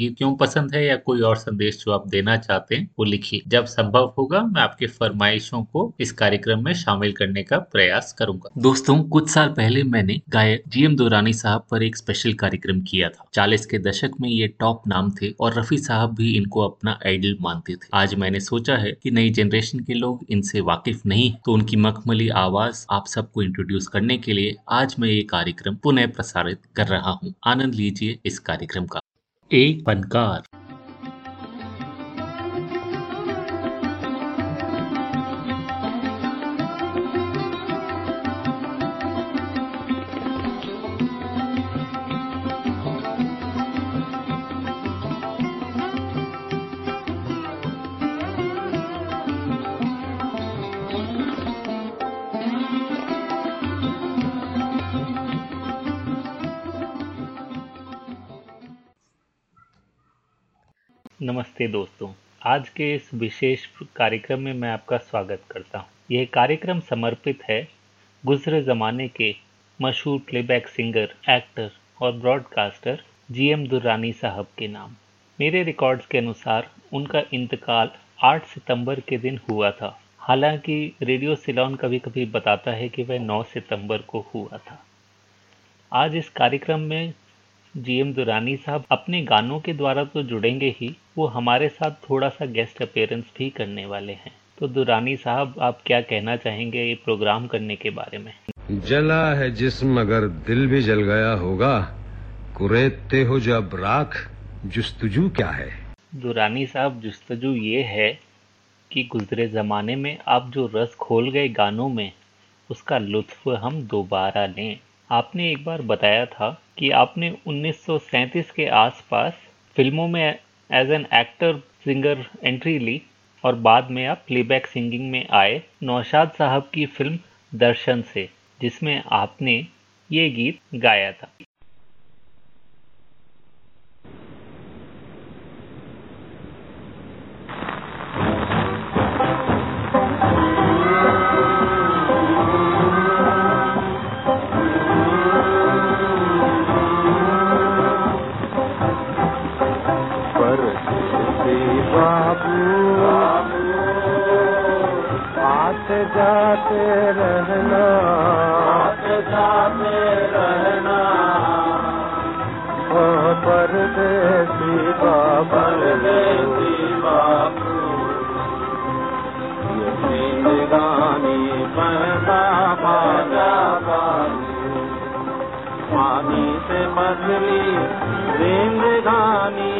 गीत क्यों पसंद है या कोई और संदेश जो आप देना चाहते हैं, वो लिखिए। जब संभव होगा, मैं आपके फरमाइशों को इस कार्यक्रम में शामिल करने का प्रयास करूँगा। दोस्तों, कुछ साल पहले मैंने गायक जी एम दुरानी साहब पर एक स्पेशल कार्यक्रम किया था। चालीस के दशक में ये टॉप नाम थे और रफी साहब भी इनको अपना आइडल मानते थे। आज मैंने सोचा है कि नई जनरेशन के लोग इनसे वाकिफ नहीं तो उनकी मखमली आवाज़ आप सबको इंट्रोड्यूस करने के लिए आज मैं ये कार्यक्रम पुनः प्रसारित कर रहा हूँ। आनंद लीजिए इस कार्यक्रम का। एक फनकार नमस्ते दोस्तों। आज के इस विशेष कार्यक्रम में मैं आपका स्वागत करता हूँ। यह कार्यक्रम समर्पित है गुजरे ज़माने के मशहूर प्लेबैक सिंगर एक्टर और ब्रॉडकास्टर जीएम दुर्रानी साहब के नाम। मेरे रिकॉर्ड्स के अनुसार उनका इंतकाल 8 सितंबर के दिन हुआ था। हालाँकि रेडियो सिलोन कभी कभी बताता है कि वह 9 सितंबर को हुआ था। आज इस कार्यक्रम में जीएम दुरानी साहब अपने गानों के द्वारा तो जुड़ेंगे ही वो हमारे साथ थोड़ा सा गेस्ट अपेयरेंस भी करने वाले हैं। तो दुरानी साहब आप क्या कहना चाहेंगे ये प्रोग्राम करने के बारे में? जला है जिस्म अगर दिल भी जल गया होगा कुरेते हो जब राख जुस्तजू क्या है? दुरानी साहब जुस्तजू ये है कि गुजरे ज़माने में आप जो रस खोल गए गानों में उसका लुत्फ हम दोबारा लें। आपने एक बार बताया था कि आपने 1937 के आसपास फ़िल्मों में as an actor singer entry ली और बाद में आप प्लेबैक सिंगिंग में आए नौशाद साहब की फ़िल्म दर्शन से, जिसमें आपने ये गीत गाया था। ते परे दीपा परदे दी बाबू। विंदगानी परदा पानी से मछली जिंदगानी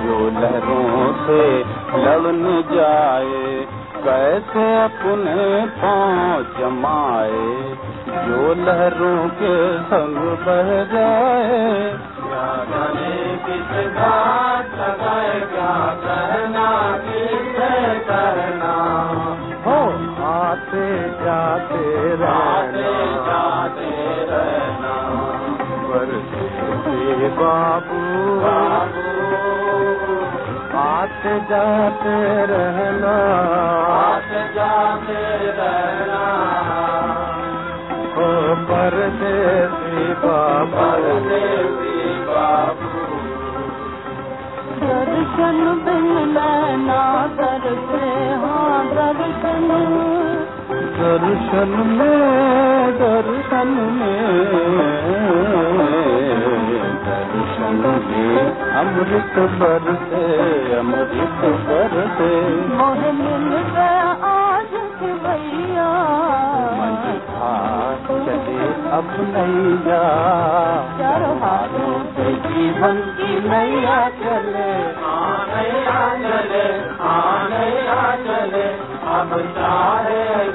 जो लहरों से लड़न जाए, कैसे अपने पाँव जमाए जो लहरों के संग बह जाए जाते रहना। आते जाते रहना। ओ परदेसी बाबा। परदेसी बाबू। दर्शन बिन नैना दरसे हाँ दर्शन। दर्शन में दर्शन में। दर्शन में अमृत बरसे अमृत बरसे। मोह मिल गया आज के भैया। चले अब नैया। चारों हाथों से जीवन की नैया चले। हाँ नैया चले हाँ नैया चले। अब चाहे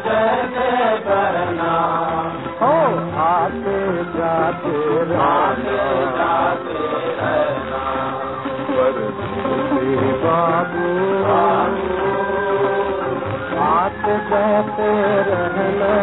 रहना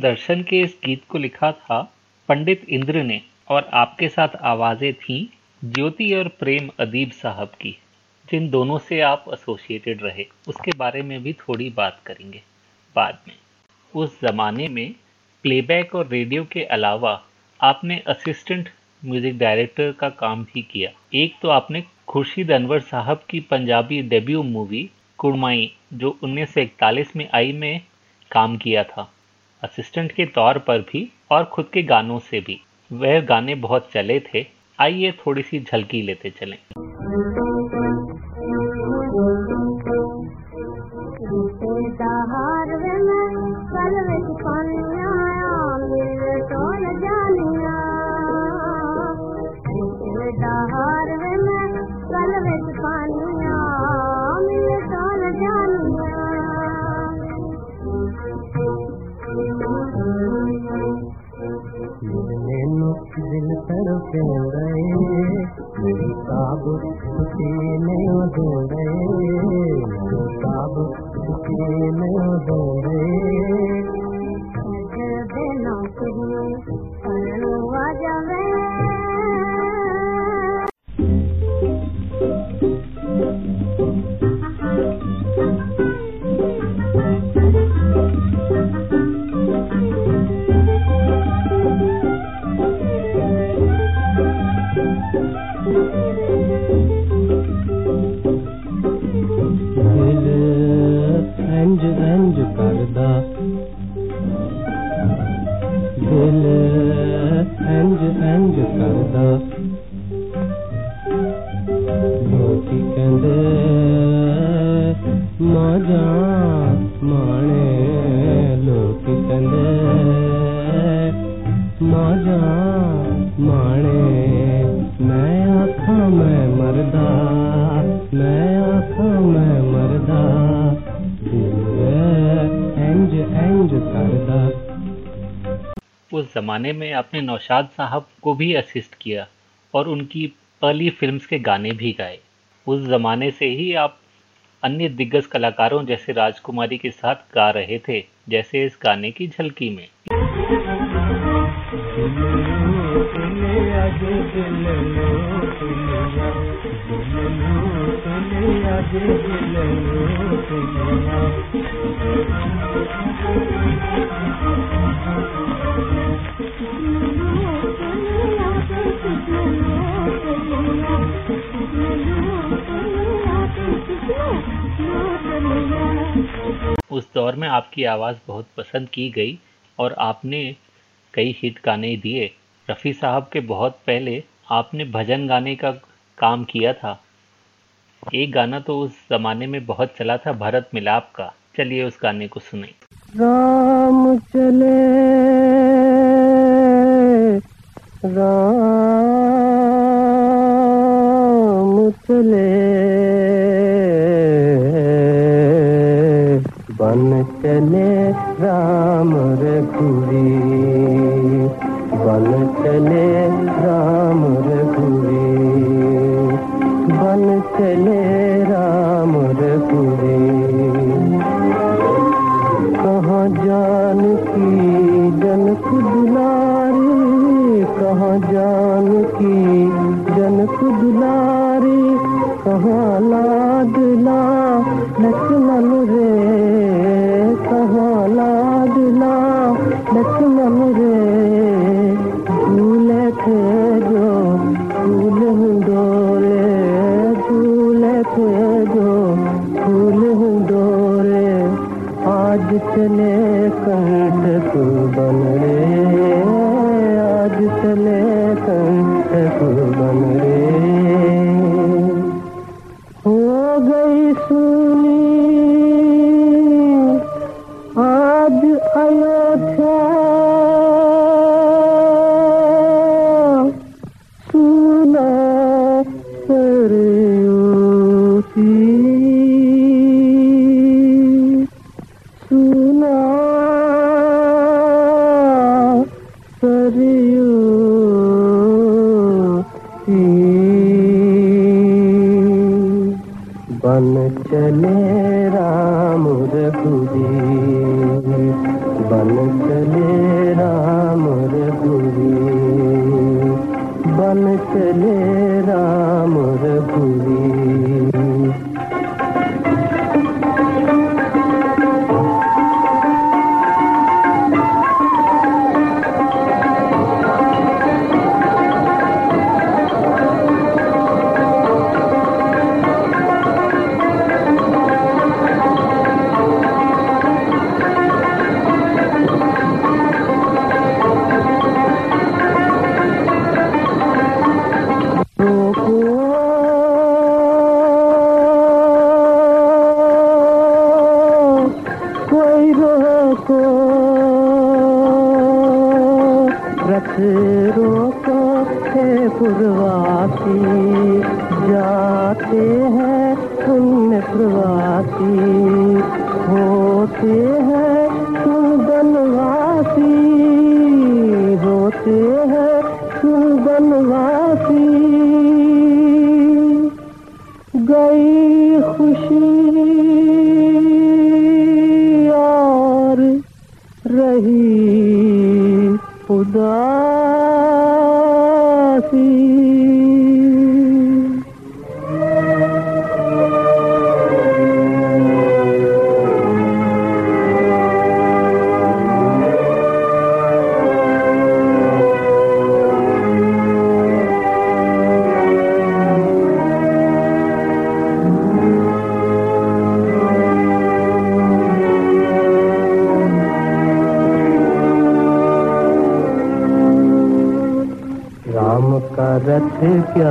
दर्शन के इस गीत को लिखा था पंडित इंद्र ने और आपके साथ आवाज़ें थीं ज्योति और प्रेम अदीब साहब की, जिन दोनों से आप एसोसिएटेड रहे। उसके बारे में भी थोड़ी बात करेंगे बाद में। उस जमाने में प्लेबैक और रेडियो के अलावा आपने असिस्टेंट म्यूज़िक डायरेक्टर का काम भी किया। एक तो आपने खुर्शीद अनवर साहब की पंजाबी डेब्यू मूवी कुड़माई, जो 1941 में आई में काम किया था। असिस्टेंट के तौर पर भी और खुद के गानों से भी। वह गाने बहुत चले थे। आइए थोड़ी सी झलकी लेते चलें। नौशाद साहब को भी असिस्ट किया और उनकी पहली फिल्म्स के गाने भी गाए। उस जमाने से ही आप अन्य दिग्गज कलाकारों जैसे राजकुमारी के साथ गा रहे थे, जैसे इस गाने की झलकी में। उस दौर में आपकी आवाज़ बहुत पसंद की गई और आपने कई हिट गाने दिए। रफ़ी साहब के बहुत पहले आपने भजन गाने का काम किया था। एक गाना तो उस ज़माने में बहुत चला था, भारत मिलाप का। चलिए उस गाने को सुने। राम चले राम चले। बन चले राम रघुरी बन चले चले कहीं से तू बन रे, आज चले कहीं से तू बन रे। हो गई सू चले क्या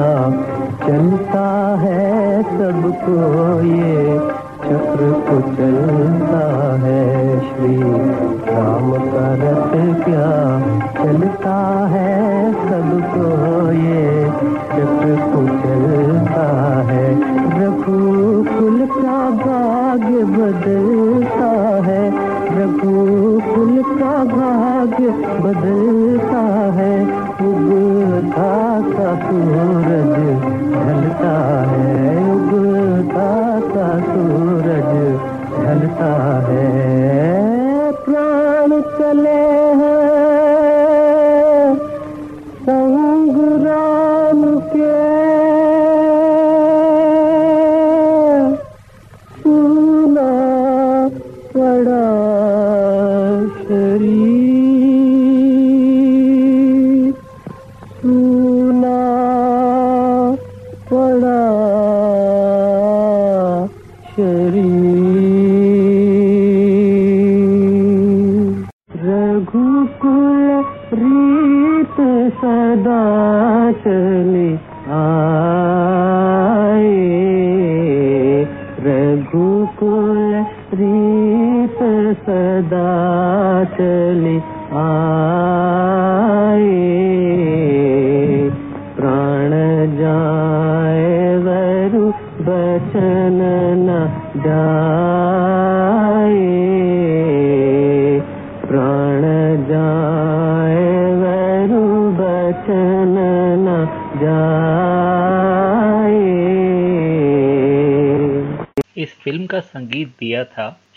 Holy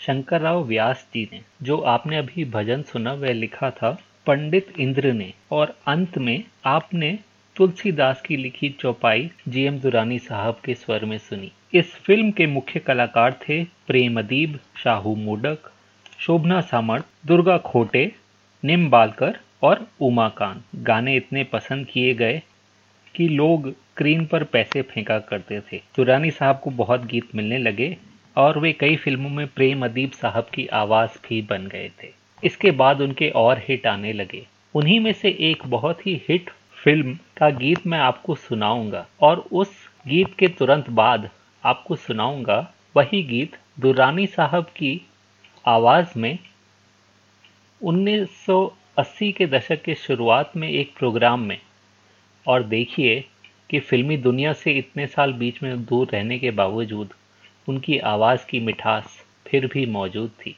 शंकर राव व्यास जी ने, जो आपने अभी भजन सुना, वह लिखा था, पंडित इंद्र ने, और अंत में आपने तुलसीदास की लिखी चौपाई जीएम दुरानी साहब के स्वर में सुनी। इस फ़िल्म के मुख्य कलाकार थे प्रेम अदीब शाहू मोडक, शोभना सामर्थ, दुर्गा खोटे, निम बालकर और उमाकांत। गाने इतने पसंद किए गए कि लोग स्क्रीन पर पैसे फेंका करते थे। दुरानी साहब को बहुत गीत मिलने लगे। और वे कई फ़िल्मों में प्रेम अदीब साहब की आवाज़ भी बन गए थे। इसके बाद उनके और हिट आने लगे। उन्हीं में से एक बहुत ही हिट फ़िल्म का गीत मैं आपको सुनाऊँगा और उस गीत के तुरंत बाद आपको सुनाऊँगा वही गीत दुरानी साहब की आवाज़ में 1980 के दशक के शुरुआत में एक प्रोग्राम में। और देखिए कि फिल्मी दुनिया से इतने साल बीच में दूर रहने के बावजूद उनकी आवाज़ की मिठास फिर भी मौजूद थी।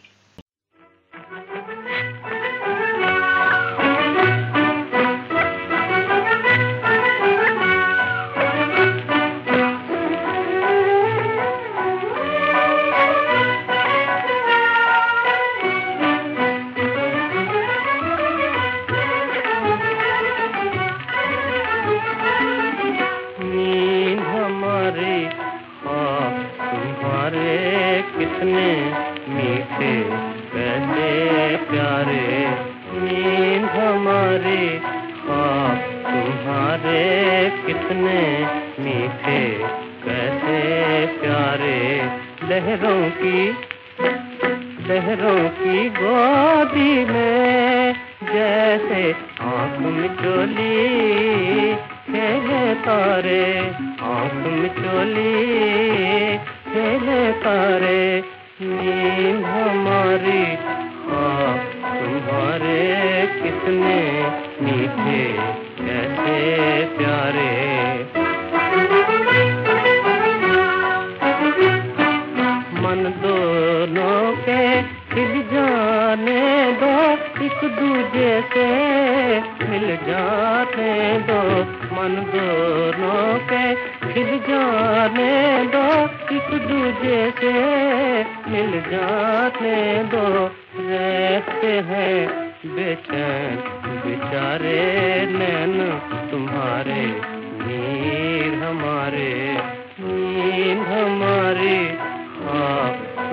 लहरों की लहरों की गोदी में जैसे आँख मिचोली खेले तारे आँख मिचोली खेले तारे नींद हमारी तुम्हारे कितने मीठे कैसे प्यारे। दोनों के खिल जाने दो, एक दूजे से मिल जाने दो। मन दोनों के खिल जाने दो, एक दूजे से मिल जाने दो। रहते हैं बेचैन, बेचारे नैन, तुम्हारे नीर हमारे, नींद हमारी ख्वाब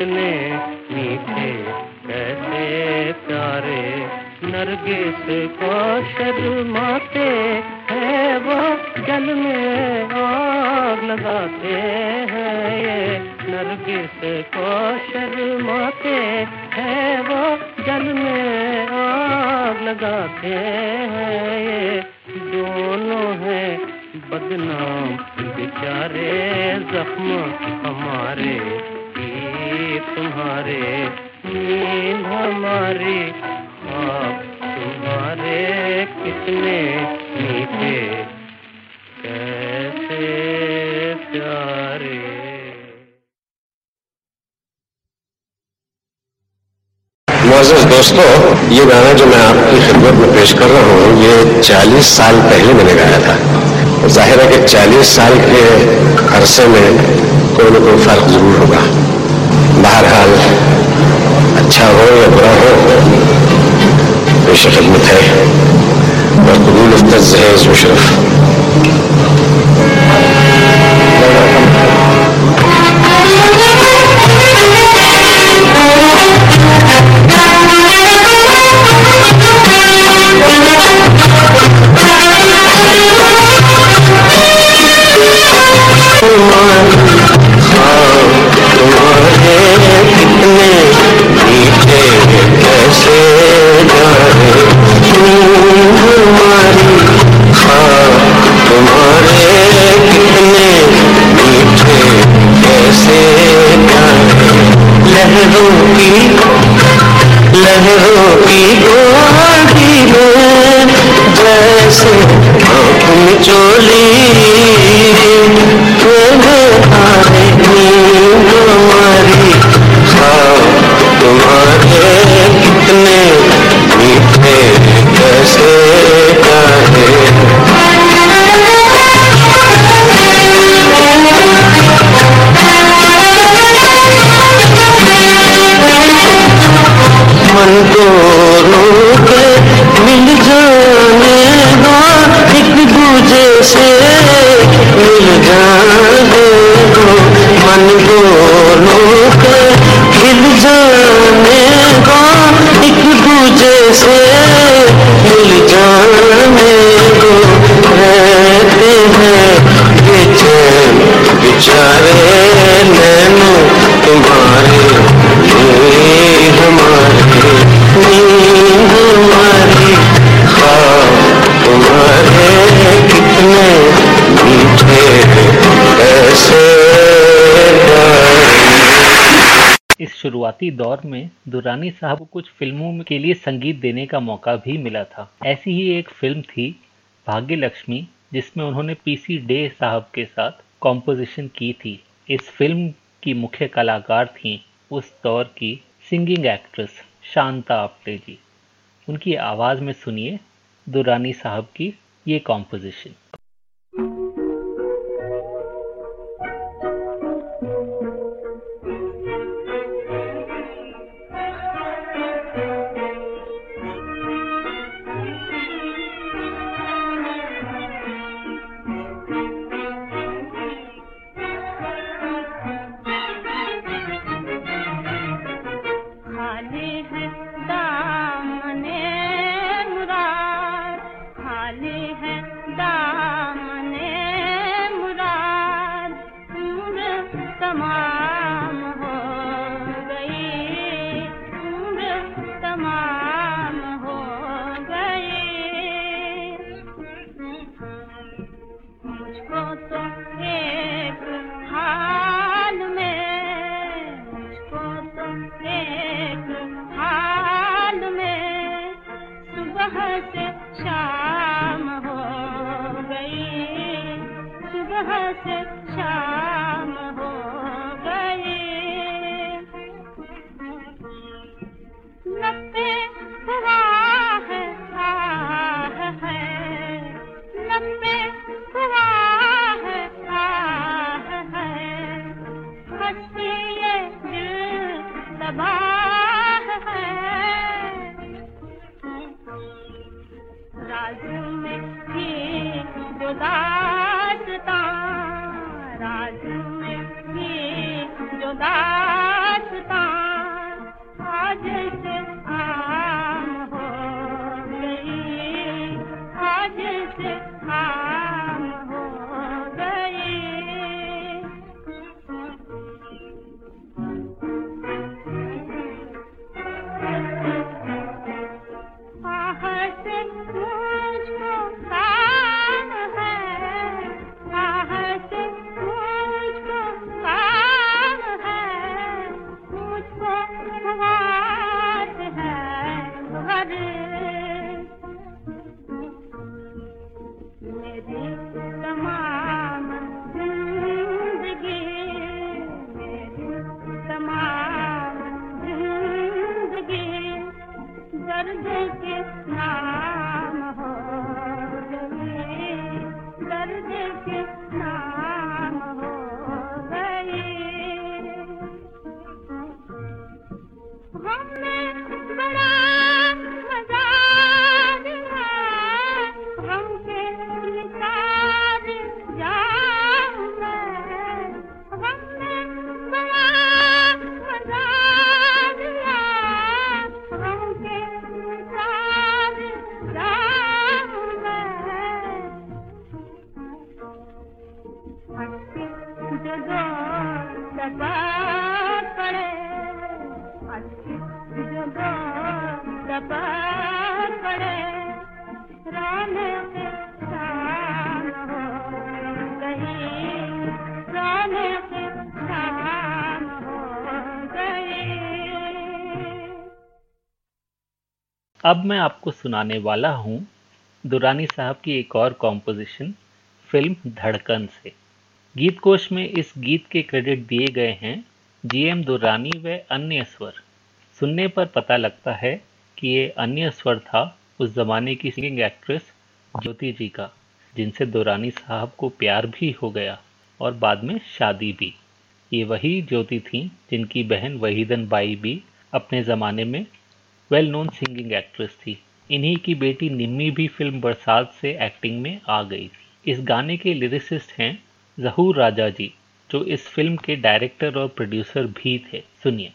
कितने मीठे, कैसे प्यारे। नरगिस को शर्माते हैं, वो जल में आग लगाते हैं ये। नरगिस को शर्माते हैं, वो जल में आग लगाते हैं ये। दोनों हैं बदनाम, बेचारे जख्म हमारे। तुम्हारे, नींद हमारी ख्वाब तुम्हारे कितने मीठे, कैसे प्यारे। दोस्तों, ये गाना जो मैं आपकी खिदमत में पेश कर रहा हूँ, ये 40 साल पहले मैंने गाया था। ज़ाहिर है कि 40 साल के अरसे में कोई ना कोई फ़र्क ज़रूर होगा। पेश खिदमत है और कबूल उफ्तज शुरुआती दौर में दुरानी साहब को कुछ फ़िल्मों के लिए संगीत देने का मौका भी मिला था। ऐसी ही एक फ़िल्म थी भाग्य लक्ष्मी जिसमें उन्होंने पीसी डे साहब के साथ कॉम्पोजिशन की थी। इस फ़िल्म की मुख्य कलाकार थी उस दौर की सिंगिंग एक्ट्रेस शांता आप्टे जी। उनकी आवाज़ में सुनिए, दुरानी साहब की ये कॉम्पोजिशन अब मैं आपको सुनाने वाला हूँ दुरानी साहब की एक और कॉम्पोजिशन फ़िल्म धड़कन से। गीत कोश में इस गीत के क्रेडिट दिए गए हैं जीएम दुरानी व अन्य स्वर। सुनने पर पता लगता है कि ये अन्य स्वर था उस जमाने की सिंगिंग एक्ट्रेस ज्योति जी का, जिनसे दुरानी साहब को प्यार भी हो गया और बाद में शादी भी। ये वही ज्योति थी जिनकी बहन वहीदन बाई भी अपने ज़माने में वेल नोन सिंगिंग एक्ट्रेस थी। इन्हीं की बेटी निम्मी भी फ़िल्म बरसात से एक्टिंग में आ गई थी। इस गाने के लिरिसिस्ट हैं जहूर राजा जी, जो इस फ़िल्म के डायरेक्टर और प्रोड्यूसर भी थे। सुनिए।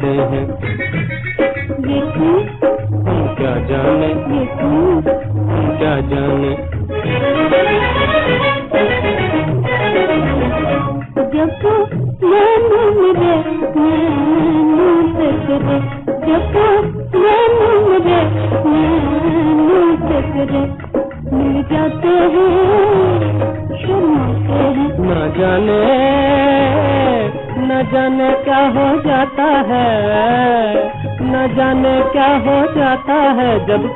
से हैं।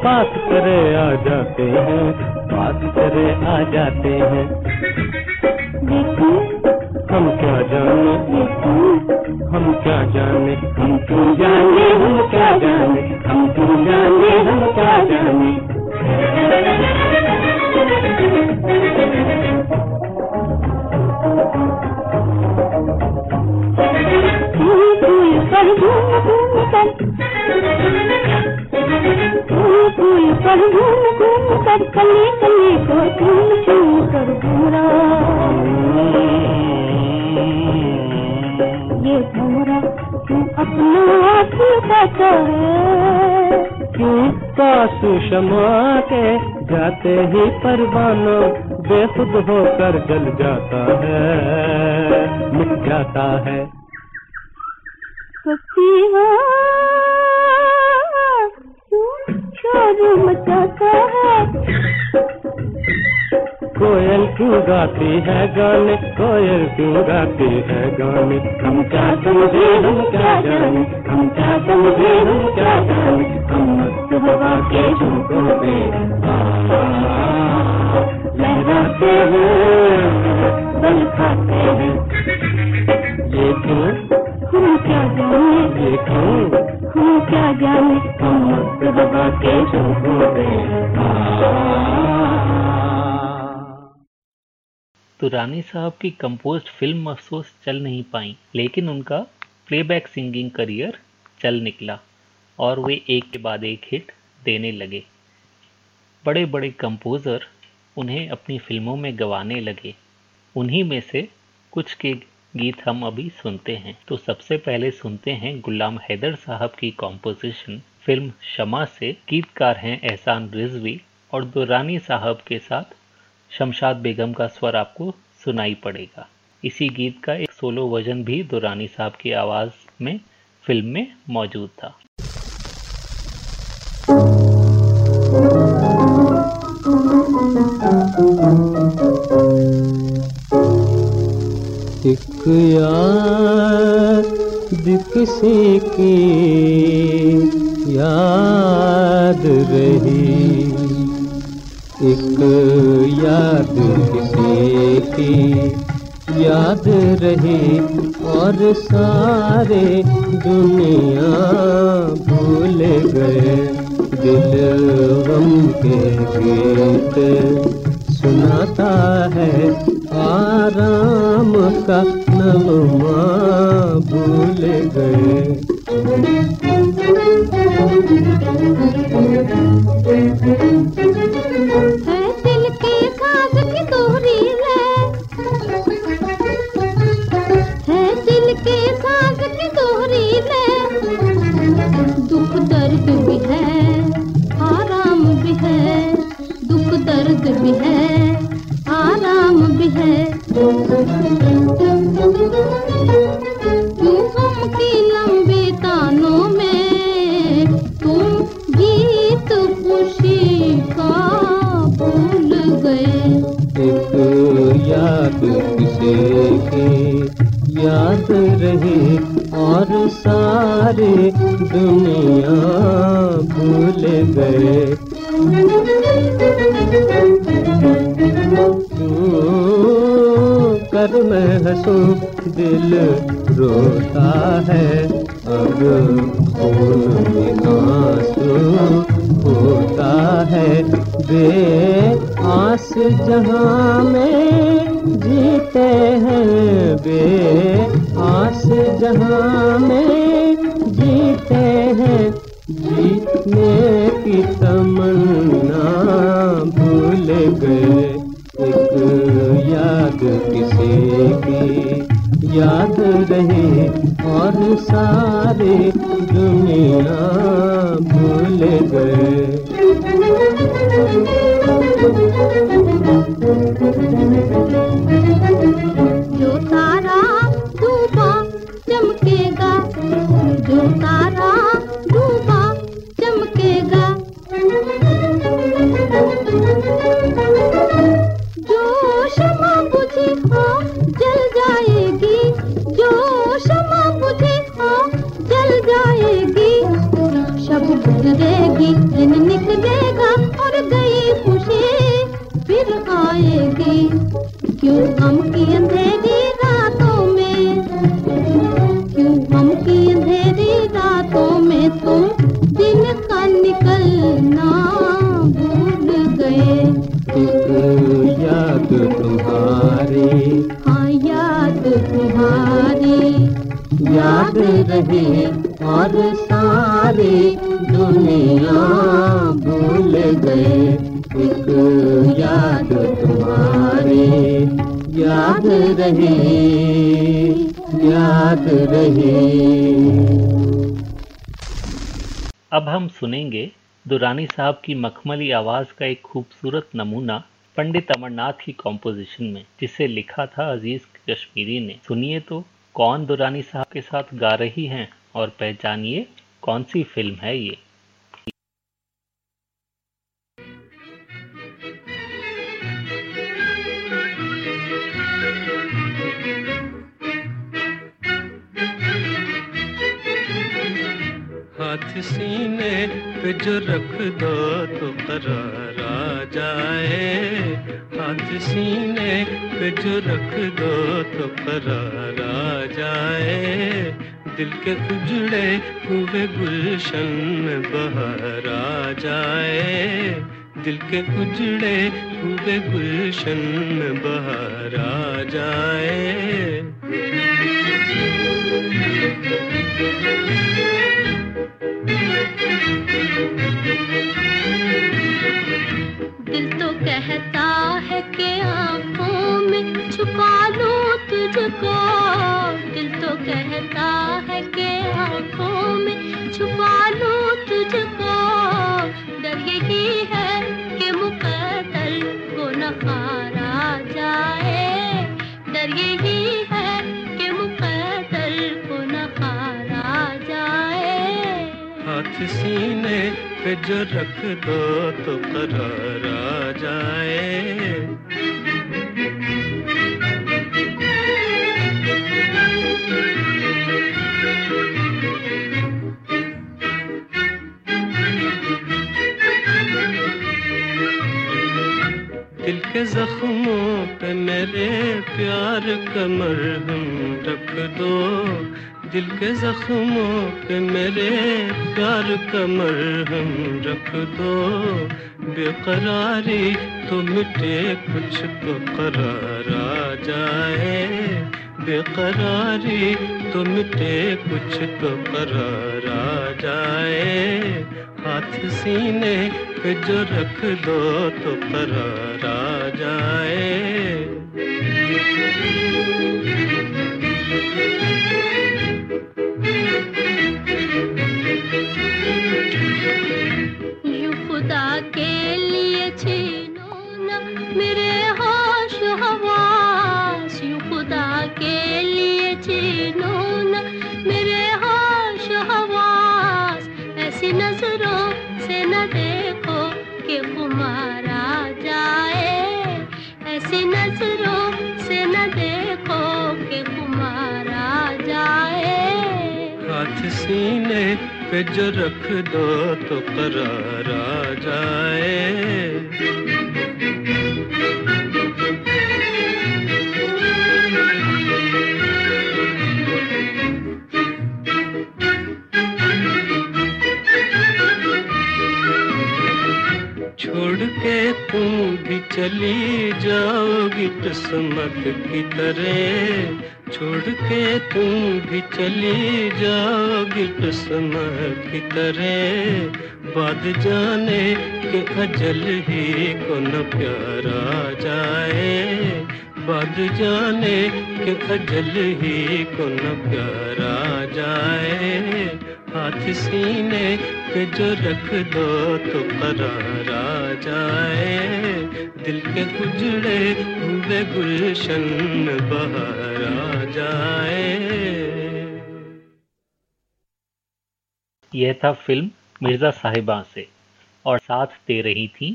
जब क्षमा के जाते ही परवाना बेखुद होकर जल जाता है मिट जाता है तू शोर मचाता है। कोयल क्यों गाती है गाने कोयल क्यों गाती है गाने? हम क्या समझे हम क्या जाने? हम क्या समझे हम क्या तो रानी साहब की कंपोज्ड फ़िल्म अफसोस चल नहीं पाई, लेकिन उनका प्लेबैक सिंगिंग करियर चल निकला और वे एक के बाद एक हिट देने लगे। बड़े बड़े कंपोज़र उन्हें अपनी फ़िल्मों में गवाने लगे। उन्हीं में से कुछ के गीत हम अभी सुनते हैं। तो सबसे पहले सुनते हैं गुलाम हैदर साहब की कॉम्पोजिशन फ़िल्म शमा से गीतकार हैं एहसान रिजवी और दुरानी साहब के साथ शमशाद बेगम का स्वर आपको सुनाई पड़ेगा। इसी गीत का एक सोलो वर्जन भी दुरानी साहब की आवाज़ में, फ़िल्म में मौजूद था। एक याद किसी की याद रही। एक याद किसी की याद रही और सारे दुनिया भूल गए। दिल गम के गीत सुनाता है आराम का नगमा भूल गए। है। आराम भी है। याद रही और सारे दुनिया भूल गए। कर मैं हंसूं दिल रोता है? अब खून आँसू होता है। बे आस जहाँ में जीते हैं बे जहाँ में जीते हैं, जीतने की तमन्ना भूल गए। एक याद किसी की याद रही और सारी दुनिया भूल गए। जो तारा डूबा चमकेगा। रही याद रही। अब हम सुनेंगे दुरानी साहब की मखमली आवाज़ का एक खूबसूरत नमूना पंडित अमरनाथ की कॉम्पोजिशन में, जिसे लिखा था अज़ीज़ कश्मीरी ने। सुनिए तो कौन दुरानी साहब के साथ गा रही हैं और पहचानिए कौन सी फ़िल्म है ये? हाथ सीने पे जो रख दो तो करार आ जाए। हाथ सीने पे जो रख दो तो करार आ जाए। दिल के उजड़े हुए गुलशन में बहार आ जाए। दिल के उजड़े हुए गुलशन में बहार आ जाए। दिल तो कहता है कि आँखों में छुपा लो तुझको। दिल तो कहता है कि आँखों सीने पे जो रख दो तो करार आ जाए। दिल के जख्मों पे मेरे प्यार का मरहम रख दो। दिल के जख्मों पे मेरे प्यार का मरहम रख दो। बेकरारी तो मिटे कुछ तो करार आ जाए। बेकरारी तो मिटे कुछ तो करार आ जाए। हाथ सीने पे जो रख दो तो करार आ जाए। पे जो रख दो तो करार आ जाए। छोड़ के तुम भी चले जाओगी किस्मत की तरह। छोड़ के तुम भी चली जाओगी किस्मत की तरह। बाद जाने के अजल ही को न प्यारा जाए। बाद जाने के अजल ही को न प्यारा जाए। हाथ सीने पे जो रख दो तो करारा जाए। दिल के उजड़े हुए गुलशन बहार आ जाए। यह था फ़िल्म मिर्ज़ा साहिबा से और साथ दे रही थी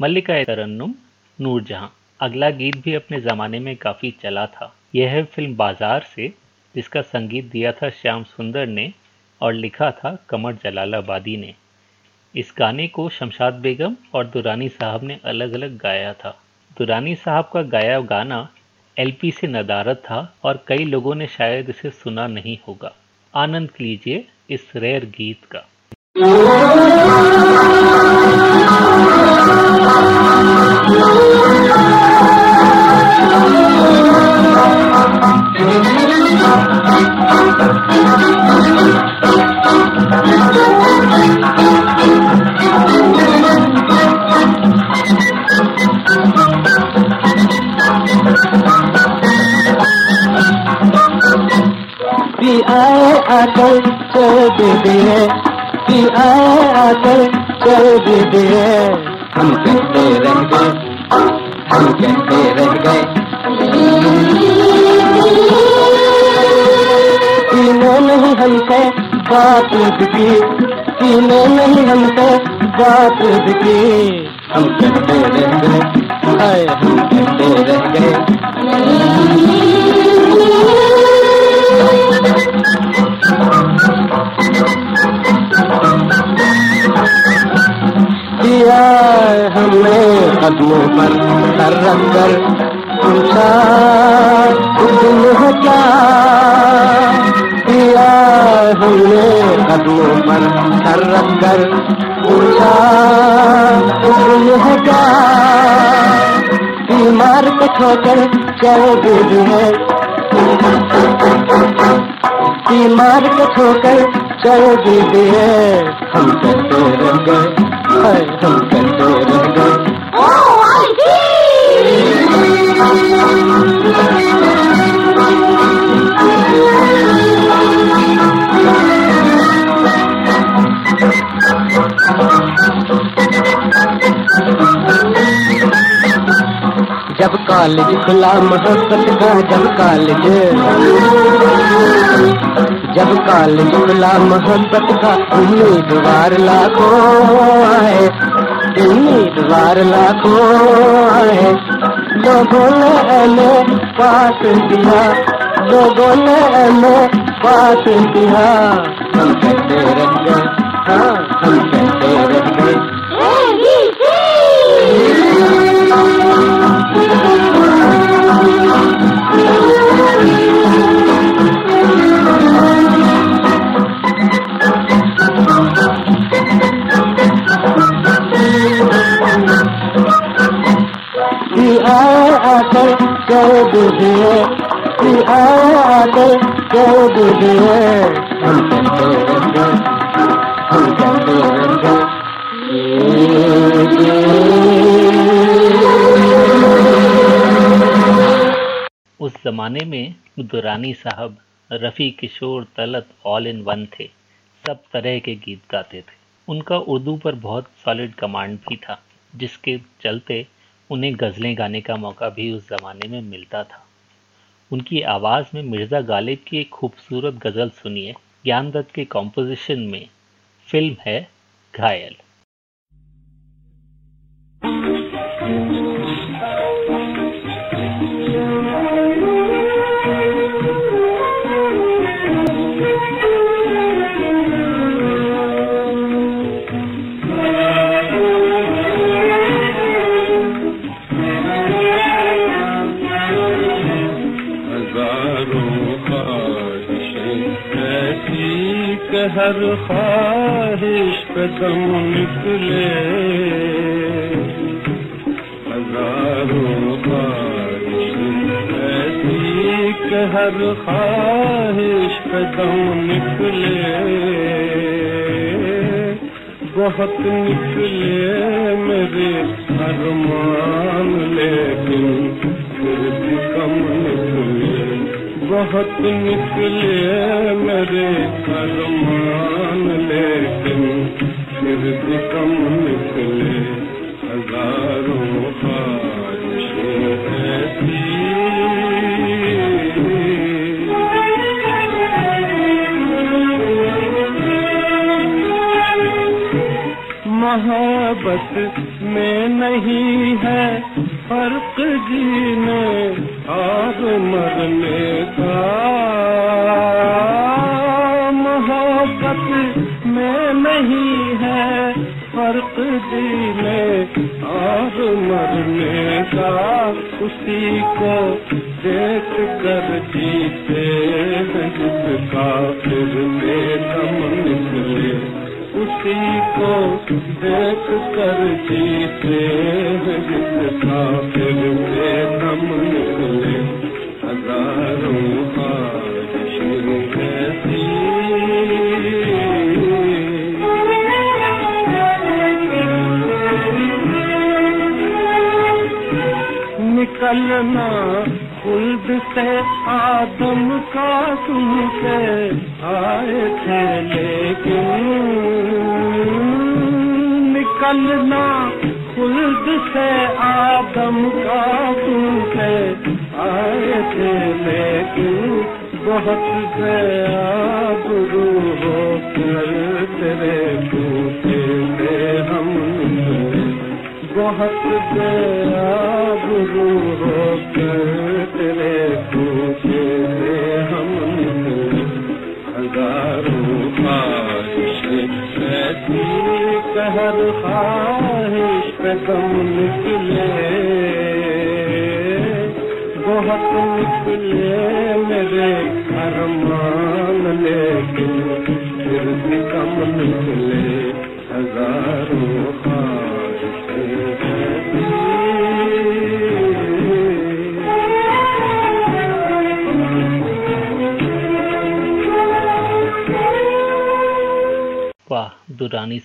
मल्लिका तरन्नुम, नूरजहां। अगला गीत भी अपने ज़माने में काफ़ी चला था। यह है फ़िल्म बाज़ार से, जिसका संगीत दिया था श्याम सुंदर ने और लिखा था कमर जलालाबादी ने। इस गाने को शमशाद बेगम और दुरानी साहब ने अलग अलग गाया था। दुरानी साहब का गाया गाना एलपी से नदारत था और कई लोगों ने शायद इसे सुना नहीं होगा। आनंद लीजिए इस रेयर गीत का। भी आकर दीदी है भी आए आकर दीदी है हम कहते रह गए हम कहते रह गए। सीने नहीं हमसे बात की सीने नहीं हमसे बात की हम कहते रह गए हम कहते रह गए। दिया हमने कदमों पर सर रख कर। पूछा तुम क्या दिया हमने कदमों पर सर रख कर? पूछा तुम क्या बीमार को छोकर चल दूध है? बीमार को छोकर चल दीदी है। हम कहते रह गए? जब कॉलेज खुला मोहब्बत का जब कॉलेज। जब काल खुला मोहब्बत का उम्मीदवार लाखों आए, उम्मीदवार लाखों आए। लोगों ने हमें पास दिया लोगों ने हमें पास दिया उस जमाने में दुरानी साहब Rafi Kishore Talat all in one थे। सब तरह के गीत गाते थे। उनका उर्दू पर बहुत सॉलिड कमांड भी था, जिसके चलते उन्हें गज़लें गाने का मौका भी उस ज़माने में मिलता था। उनकी आवाज़ में मिर्ज़ा गालिब की एक खूबसूरत गज़ल सुनिए ज्ञान दत्त के कॉम्पोजिशन में। फ़िल्म है घायल। ख्वाहिश पे दम निकले। हज़ारों कि हर ख्वाहिश कदम निकले। बहुत निकले मेरे अरमान, लेकिन बहुत निकले मेरे अरमान, लेकिन फिर भी कम निकले हज़ारों ख्वाहिशें मोहब्बत में नहीं है उसी से आदम का तुमसे आए थे लेकिन निकलना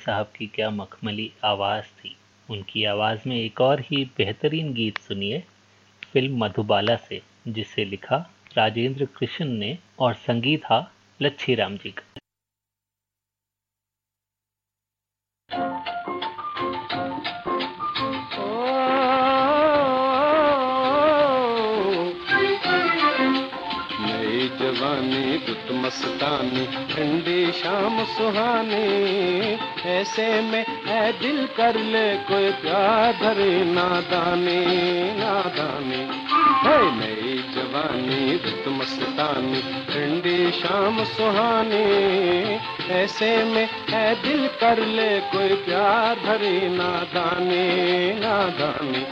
साहब की क्या मखमली आवाज़ थी। उनकी आवाज़ में एक और ही बेहतरीन गीत सुनिए। फ़िल्म मधुबाला से, जिसे लिखा राजेंद्र कृष्ण ने और संगीत था लच्छी राम जी का। दुत मस्तानी, ठंडी शाम सुहानी। ऐसे में है दिल कर ले कोई प्यार भरी नादानी नादानी। है नई जवानी दुत मस्तानी, ठंडी शाम सुहानी। ऐसे में है दिल कर ले कोई प्यार भरी नादानी नादानी।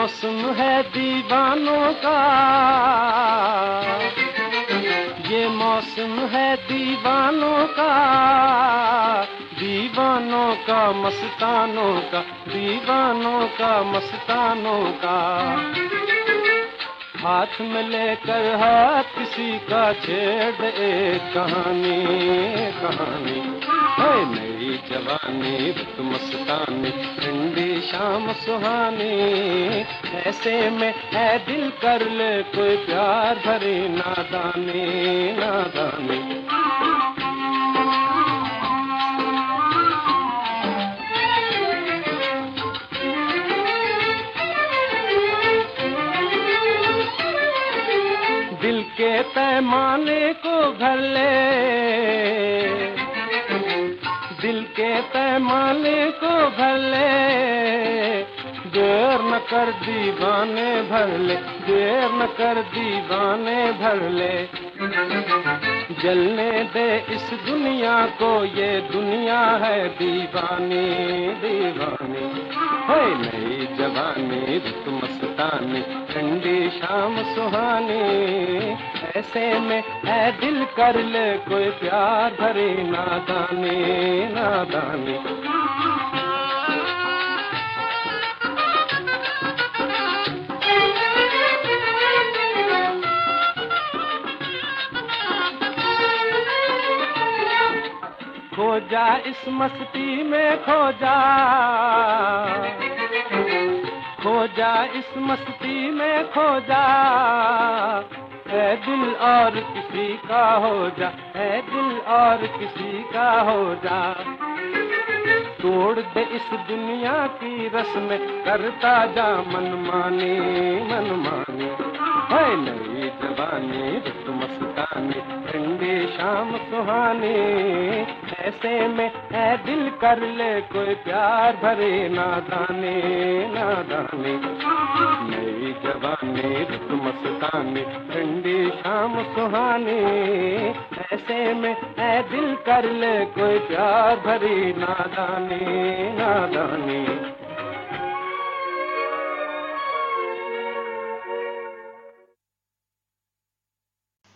मौसम है दीवानों का। ये मौसम है दीवानों का। दीवानों का, मस्तानों का, दीवानों का, मस्तानों का। हाथ में लेकर हाथ किसी का छेड़, एक कहानी कहानी। है नई जवानी, मस्तानी, ठंडी शाम सुहानी, ऐसे में है दिल कर ले कोई प्यार भरी नादानी नादानी। दिल के पैमाने को घर ले। दिल के पैमाने को भर ले देर न कर दीवाने भर ले देर न कर दीवाने भर ले जलने दे इस दुनिया को, ये दुनिया है दीवानी दीवानी। है नई जवानी मस्ता मस्तानी ठंडी शाम सुहानी। ऐसे में है दिल कर ले कोई प्यार भरी नादानी नादानी। खो जा इस मस्ती में खो जा खो जा इस मस्ती में खो जा है दिल और किसी का हो जा है दिल और किसी का हो जा तोड़ दे इस दुनिया की रस्म, करता जा मनमानी मनमानी। है नई जवानी रुत मस्तानी, ठंडी शाम सुहानी। ऐसे में है दिल कर ले कोई प्यार भरे नादानी नादानी। नई जवानी रुत मस्तानी, ठंडी शाम सुहानी। ऐसे में है दिल कर ले कोई प्यार भरी नादानी नादानी।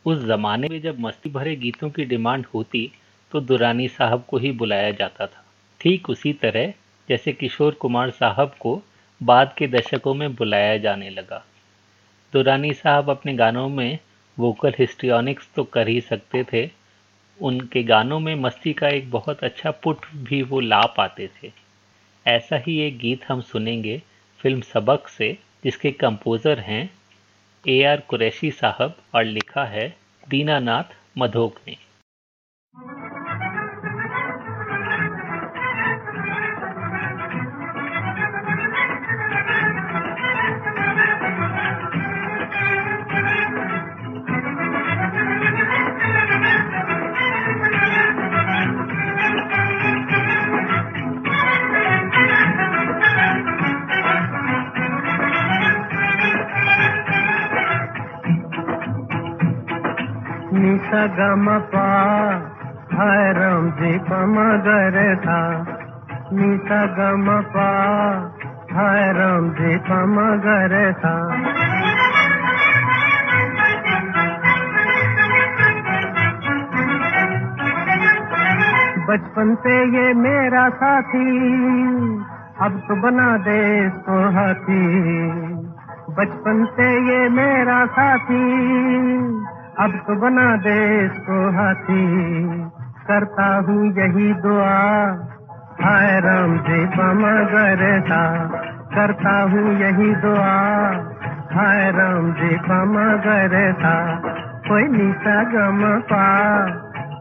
उस जमाने में जब मस्ती भरे गीतों की डिमांड होती तो दुरानी साहब को ही बुलाया जाता था। ठीक उसी तरह, जैसे किशोर कुमार साहब को बाद के दशकों में बुलाया जाने लगा। दुरानी साहब अपने गानों में वोकल हिस्ट्रियोनिक्स तो कर ही सकते थे। उनके गानों में मस्ती का एक बहुत अच्छा पुट भी वो ला पाते थे। ऐसा ही एक गीत हम सुनेंगे, फ़िल्म सबक से, जिसके कंपोज़र हैं ए आर कुरैशी साहब और लिखा है दीनानाथ मधोक ने। निसा गम पा हाय राम जी पम गर था। निसा गम पा हाय राम जी पम गर था। बचपन से ये मेरा साथी, अब तो बना दे इसको हाथी। बचपन से ये मेरा साथी अब तो बना दे इसको हाथी। करता हूँ यही दुआ। हाय राम जी मगर था करता हूँ यही दुआ। हाय राम जी मगर था कोई निशा गम पा।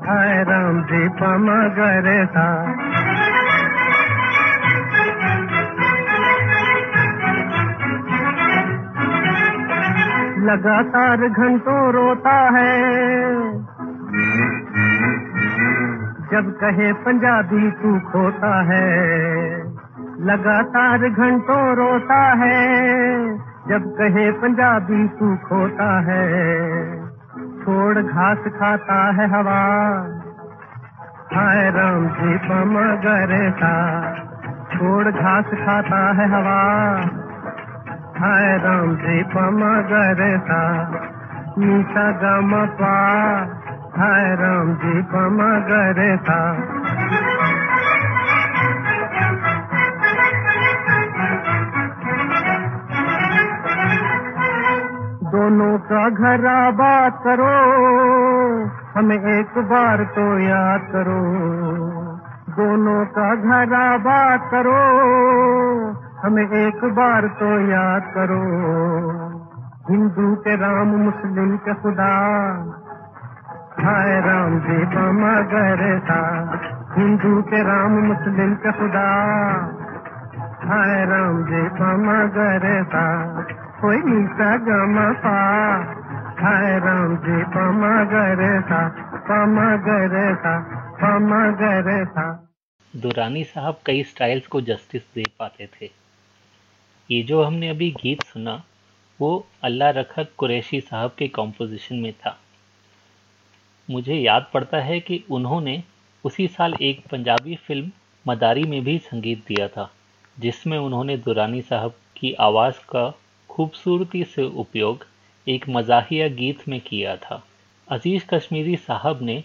हाय राम जी मगर था लगातार घंटों रोता है। जब कहे पंजाबी तू खोता है, लगातार घंटों रोता है। जब कहे पंजाबी तू खोता है, छोड़ घास खाता है हवा। हाय राम जी, मगर था छोड़ घास खाता है हवा। हाय राम जी मगर था नीसा गम पा हाय राम जी पमा मगर था दोनों का घर आबाद करो, हमें एक बार तो याद करो। दोनों का घर आबाद करो हमें एक बार तो याद करो, हिंदू के राम, मुस्लिम के खुदा। हाय राम जी मगर था हिंदू के राम, मुस्लिम के खुदा। हाय राम जी मगर था कोई नीचा गम पा। हाय राम जी मगर था मगर था मगर था दुरानी साहब कई स्टाइल्स को जस्टिस दे पाते थे। ये जो हमने अभी गीत सुना, वो अल्लाह रखत कुरैशी साहब के कॉम्पोजिशन में था। मुझे याद पड़ता है कि उन्होंने उसी साल एक पंजाबी फ़िल्म मदारी में भी संगीत दिया था, जिसमें उन्होंने दुरानी साहब की आवाज़ का खूबसूरती से उपयोग एक मजाहिया गीत में किया था। अज़ीज़ कश्मीरी साहब ने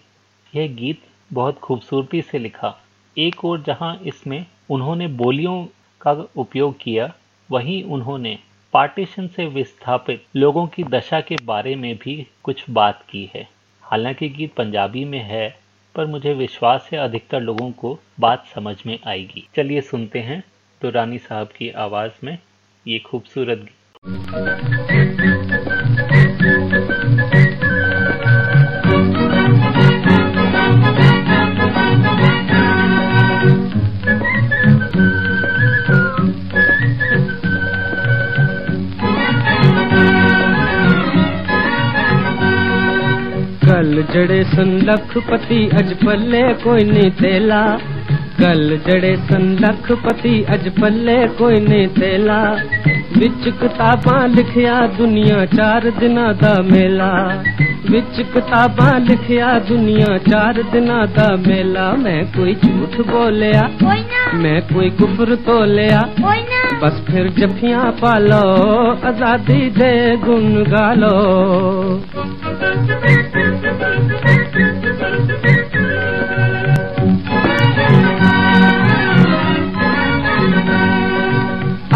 यह गीत बहुत खूबसूरती से लिखा। एक और जहाँ इसमें उन्होंने बोलियों का उपयोग किया वहीं उन्होंने पार्टीशन से विस्थापित लोगों की दशा के बारे में भी कुछ बात की है। हालाँकि गीत पंजाबी में है, पर मुझे विश्वास है अधिकतर लोगों को बात समझ में आएगी। चलिए सुनते हैं तो रानी साहब की आवाज़ में ये खूबसूरत कल जड़े सन लखपति अज पल्ले कोई नहीं तेला। कल जड़े सन लखपति अज पल्ले कोई नहीं तेला। विच किताबां लिखिया दुनिया चार दिना दा मेला। विच किताबां लिखिया दुनिया चार दिना दा मेला। मैं कोई झूठ बोलिया मैं कोई कुफर तो लिया बस फिर जफिया पालो, आज़ादी दे गुन गा लो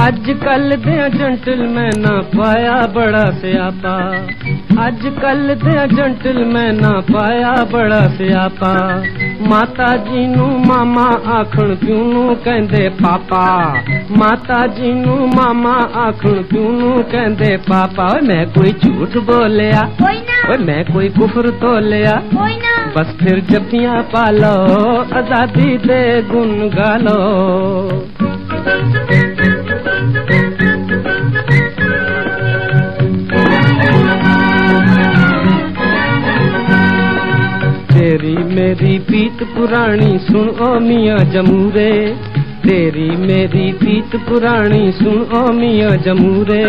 अजकल दे जंटल मैं ना पाया बड़ा स्यापा। अजकल ते जेंटलमैन ना पाया बड़ा स्यापा। माता जी नू मामा आखण क्यों नू कहंदे पापा। माता जी नू मामा आखण क्यों नू कहंदे पापा। मैं कोई झूठ बोलिया ओए मैं कोई कुफर तो लिया बस फिर जपिया पालो आज़ादी दे गुन गालो। मेरी बीत पुरानी सुन ओ मियाँ जमूरे। तेरी मेरी बीत पुरानी सुन ओ मियाँ जमूरे।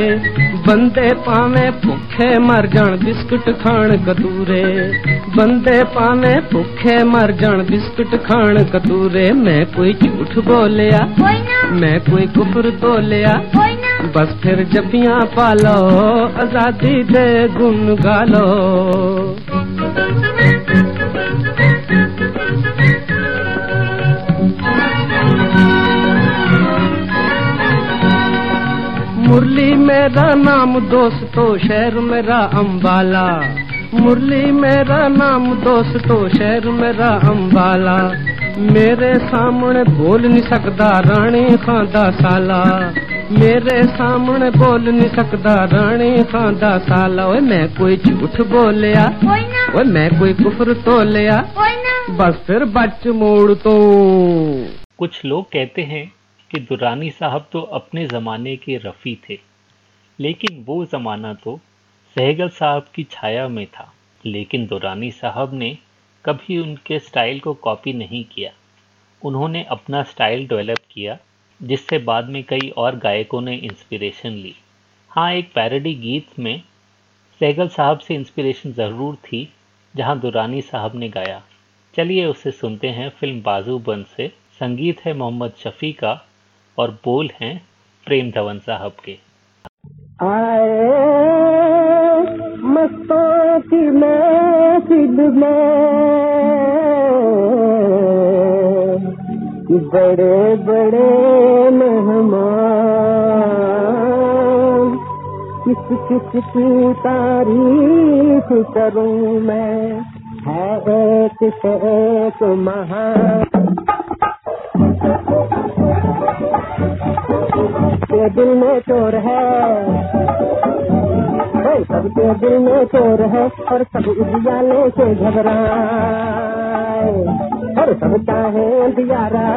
बंदे पावे भुखे मर जान बिस्कुट खान कतूरे। बंदे पावे भुखे मर जान बिस्कुट खान कतूरे। मैं कोई झूठ बोलिया मैं कोई कुफर बोलिया बस फिर जपियाँ पालो आज़ादी दे गुन गालो। मुरली मेरा नाम दोस्तों शहर मेरा अम्बाला मुरली मेरा नाम दोस्तों शहर मेरा अम्बाला मेरे सामने बोल नहीं सकदा रानी खांदा साला। मेरे सामने बोल नहीं सकदा रानी खांदा साला। ओए मैं कोई झूठ बोलिया? ओए मैं कोई कुफर तोलिया? कोई ना। बस फिर बच मोड़ तो। कुछ लोग कहते हैं कि दुरानी साहब तो अपने ज़माने के रफ़ी थे, लेकिन वो ज़माना तो सहगल साहब की छाया में था। लेकिन दुरानी साहब ने कभी उनके स्टाइल को कॉपी नहीं किया। उन्होंने अपना स्टाइल डेवलप किया, जिससे बाद में कई और गायकों ने इंस्पिरेशन ली। हाँ एक पैरडी गीत में सहगल साहब से इंस्पिरेशन ज़रूर थी, जहाँ दुरानी साहब ने गाया। चलिए उसे सुनते हैं फ़िल्म बाजूबंद से। संगीत है मोहम्मद शफी का। और बोल हैं प्रेम धवन साहब के। मस्तों की महफिल में बड़े बड़े मेहमान किस किस की तारीफ़ करूँ मैं? है एक से एक महान के दिल में चोर है। सबके दिल में चोर है और सब उजियाले से घबराए। और सब चाहे दियारा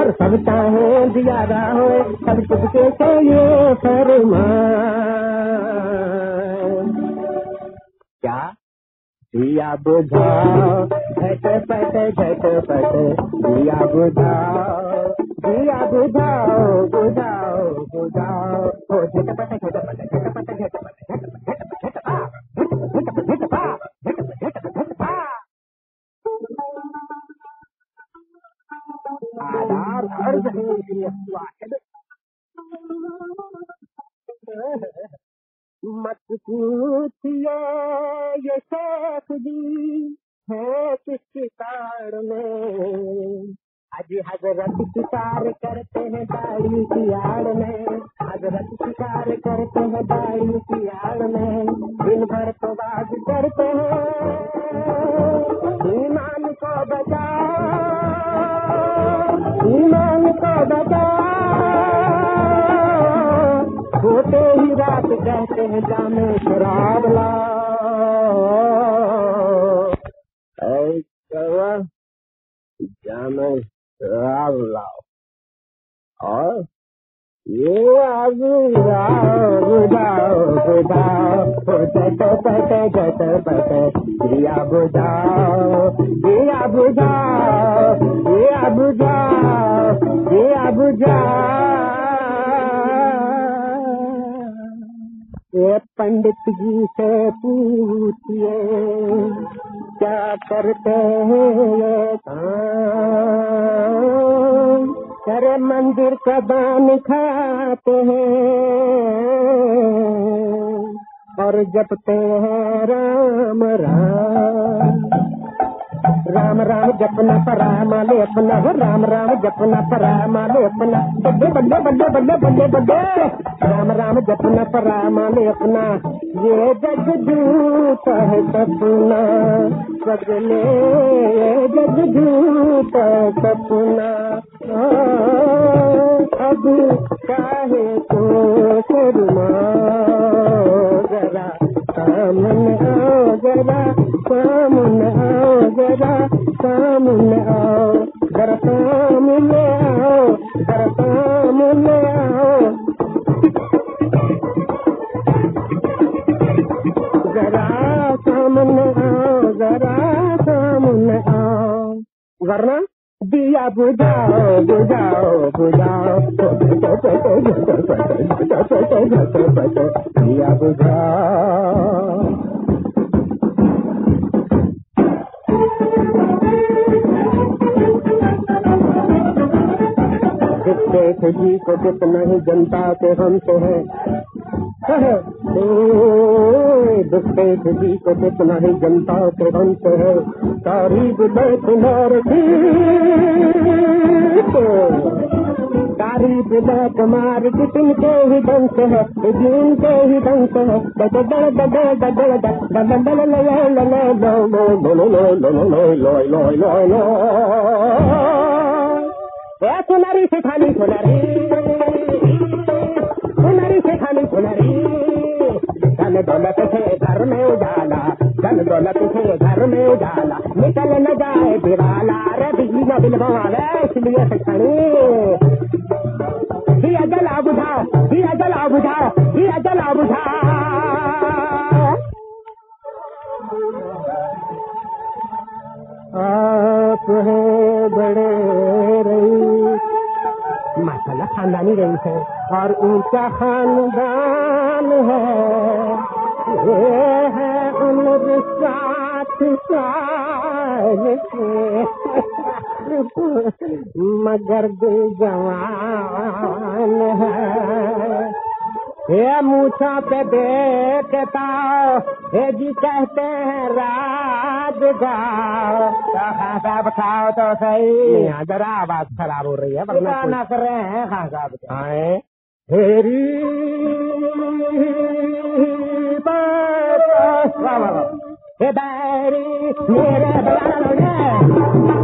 और सब चाहे दियारा हो, सब चुपके से ये फरमान क्या? पिया बुझाओ झटपट झटपट पिया बुझाओ पिया बुझाओ बुझाओ बुझाओ हो मत पूछिए, ये शेख जी है किस शिकार में? आज हज़रत शिकार करते हैं दाई की आड़ में। हज़रत शिकार करते हैं दाई की आड़ में। दिन भर तो बात करते हैं। ईमान को बचाओ, ईमान को बचाओ। होते ही रात कहते हैं जामे शराब ऐ शराब लाओ। और ये आगू जाओ बुझाओ बुझाओ बुझाओ बुझाओ दिया बुझाओ दिया बुझाओ। ये पंडित जी से पूछिए, क्या करते हैं अरे मंदिर का दान खाते हैं, और जपते हैं राम राम। राम राम जपना परामा ले अपना हो, राम राम जपना परामा ले अपना बल्ले बल्ले बल्ले बल्ले बल्ले बल्ले। राम राम जपना परामा अपना ये जगदूत है सपना। सगले जगदूत सपना। अब काहे तो शर्मा? जरा सामने आओ जरा सामने आओ जरा सामने आओ जरा सामने आओ जरा सामने आओ जरा सामने आओ जरा सामने आओ वरना दिया बुझाओ बुझाओ बुझाओ दिया बुझाओ जी को कितना ही जनता के हम तो है तुमारी जनता होमारितेमे तारीख़ दौलत से घर में उजाला धन दौलत से घर में उजाला। निकल न जाए दिवाला अरे बिजली का बिल बवावे इसलिए सखड़ी ही अजल आबुझा, ही अजल आबुझा, ही अजल आबुझा। आप हैं बड़े खानदानी रईस है और ऊँचा खानदान है। ये है उम्र साथ मगर दिल जवान है। ये मूछा पे देखता हे जी कहते हैं राज गाओ। खान साहब खाओ तो सही? जरा आवाज खराब हो रही है वरना ना कर रहे हैं खान साहब आए। हेरी हे बैरी मेरे बैरी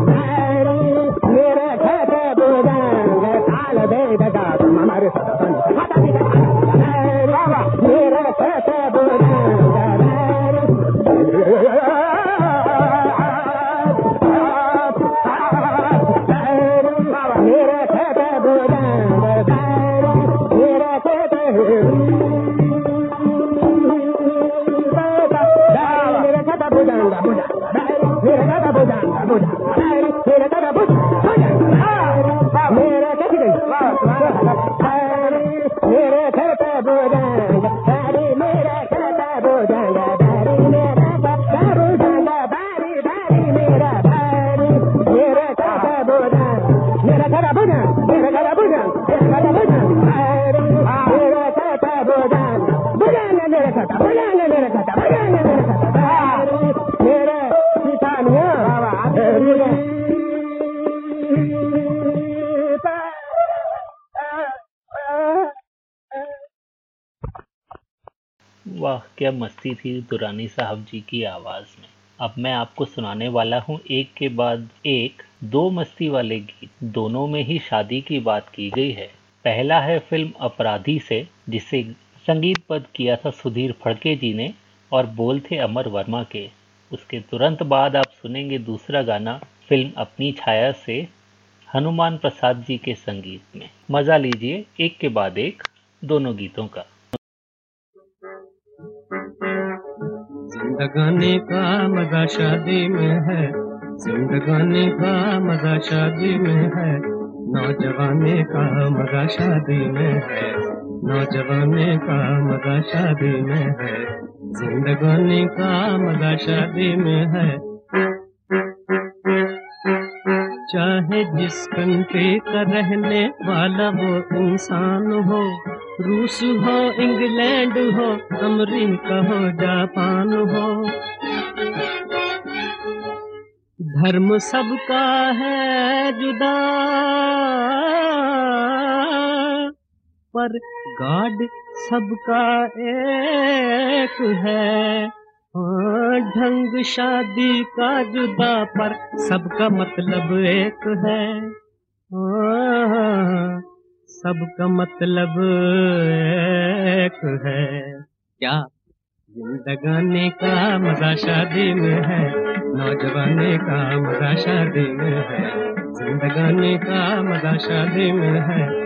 वाह क्या मस्ती थी दुरानी साहब जी की आवाज़ में? अब मैं आपको सुनाने वाला हूँ एक के बाद एक, दो मस्ती वाले गीत। दोनों में ही शादी की बात की गई है। पहला है फ़िल्म अपराधी से, जिसे संगीत पद किया था सुधीर फड़के जी ने और बोल थे अमर वर्मा के। उसके तुरंत बाद आप सुनेंगे दूसरा गाना, फ़िल्म अपनी छाया से, हनुमान प्रसाद जी के संगीत में। मज़ा लीजिए एक के बाद एक, दोनों गीतों का। जिंदगानी का मज़ा शादी में है। जिंदगानी का मज़ा शादी में है। नौजवानी का मज़ा शादी में है। नौजवानी का मज़ा शादी में है। जिंदगानी का मज़ा शादी में है। चाहे जिस कंट्री का रहने वाला वो इंसान हो रूस हो इंग्लैंड हो अमरीका हो जापान हो। धर्म सबका है जुदा पर गॉड सबका एक है। हाँ, ढंग शादी का जुदा पर सबका मतलब एक है। हाँ, सबका मतलब एक है। क्या? जिंदगाने का मज़ा शादी में है। नौजवाने का मज़ा शादी में है। जिंदगाने का मज़ा शादी में है।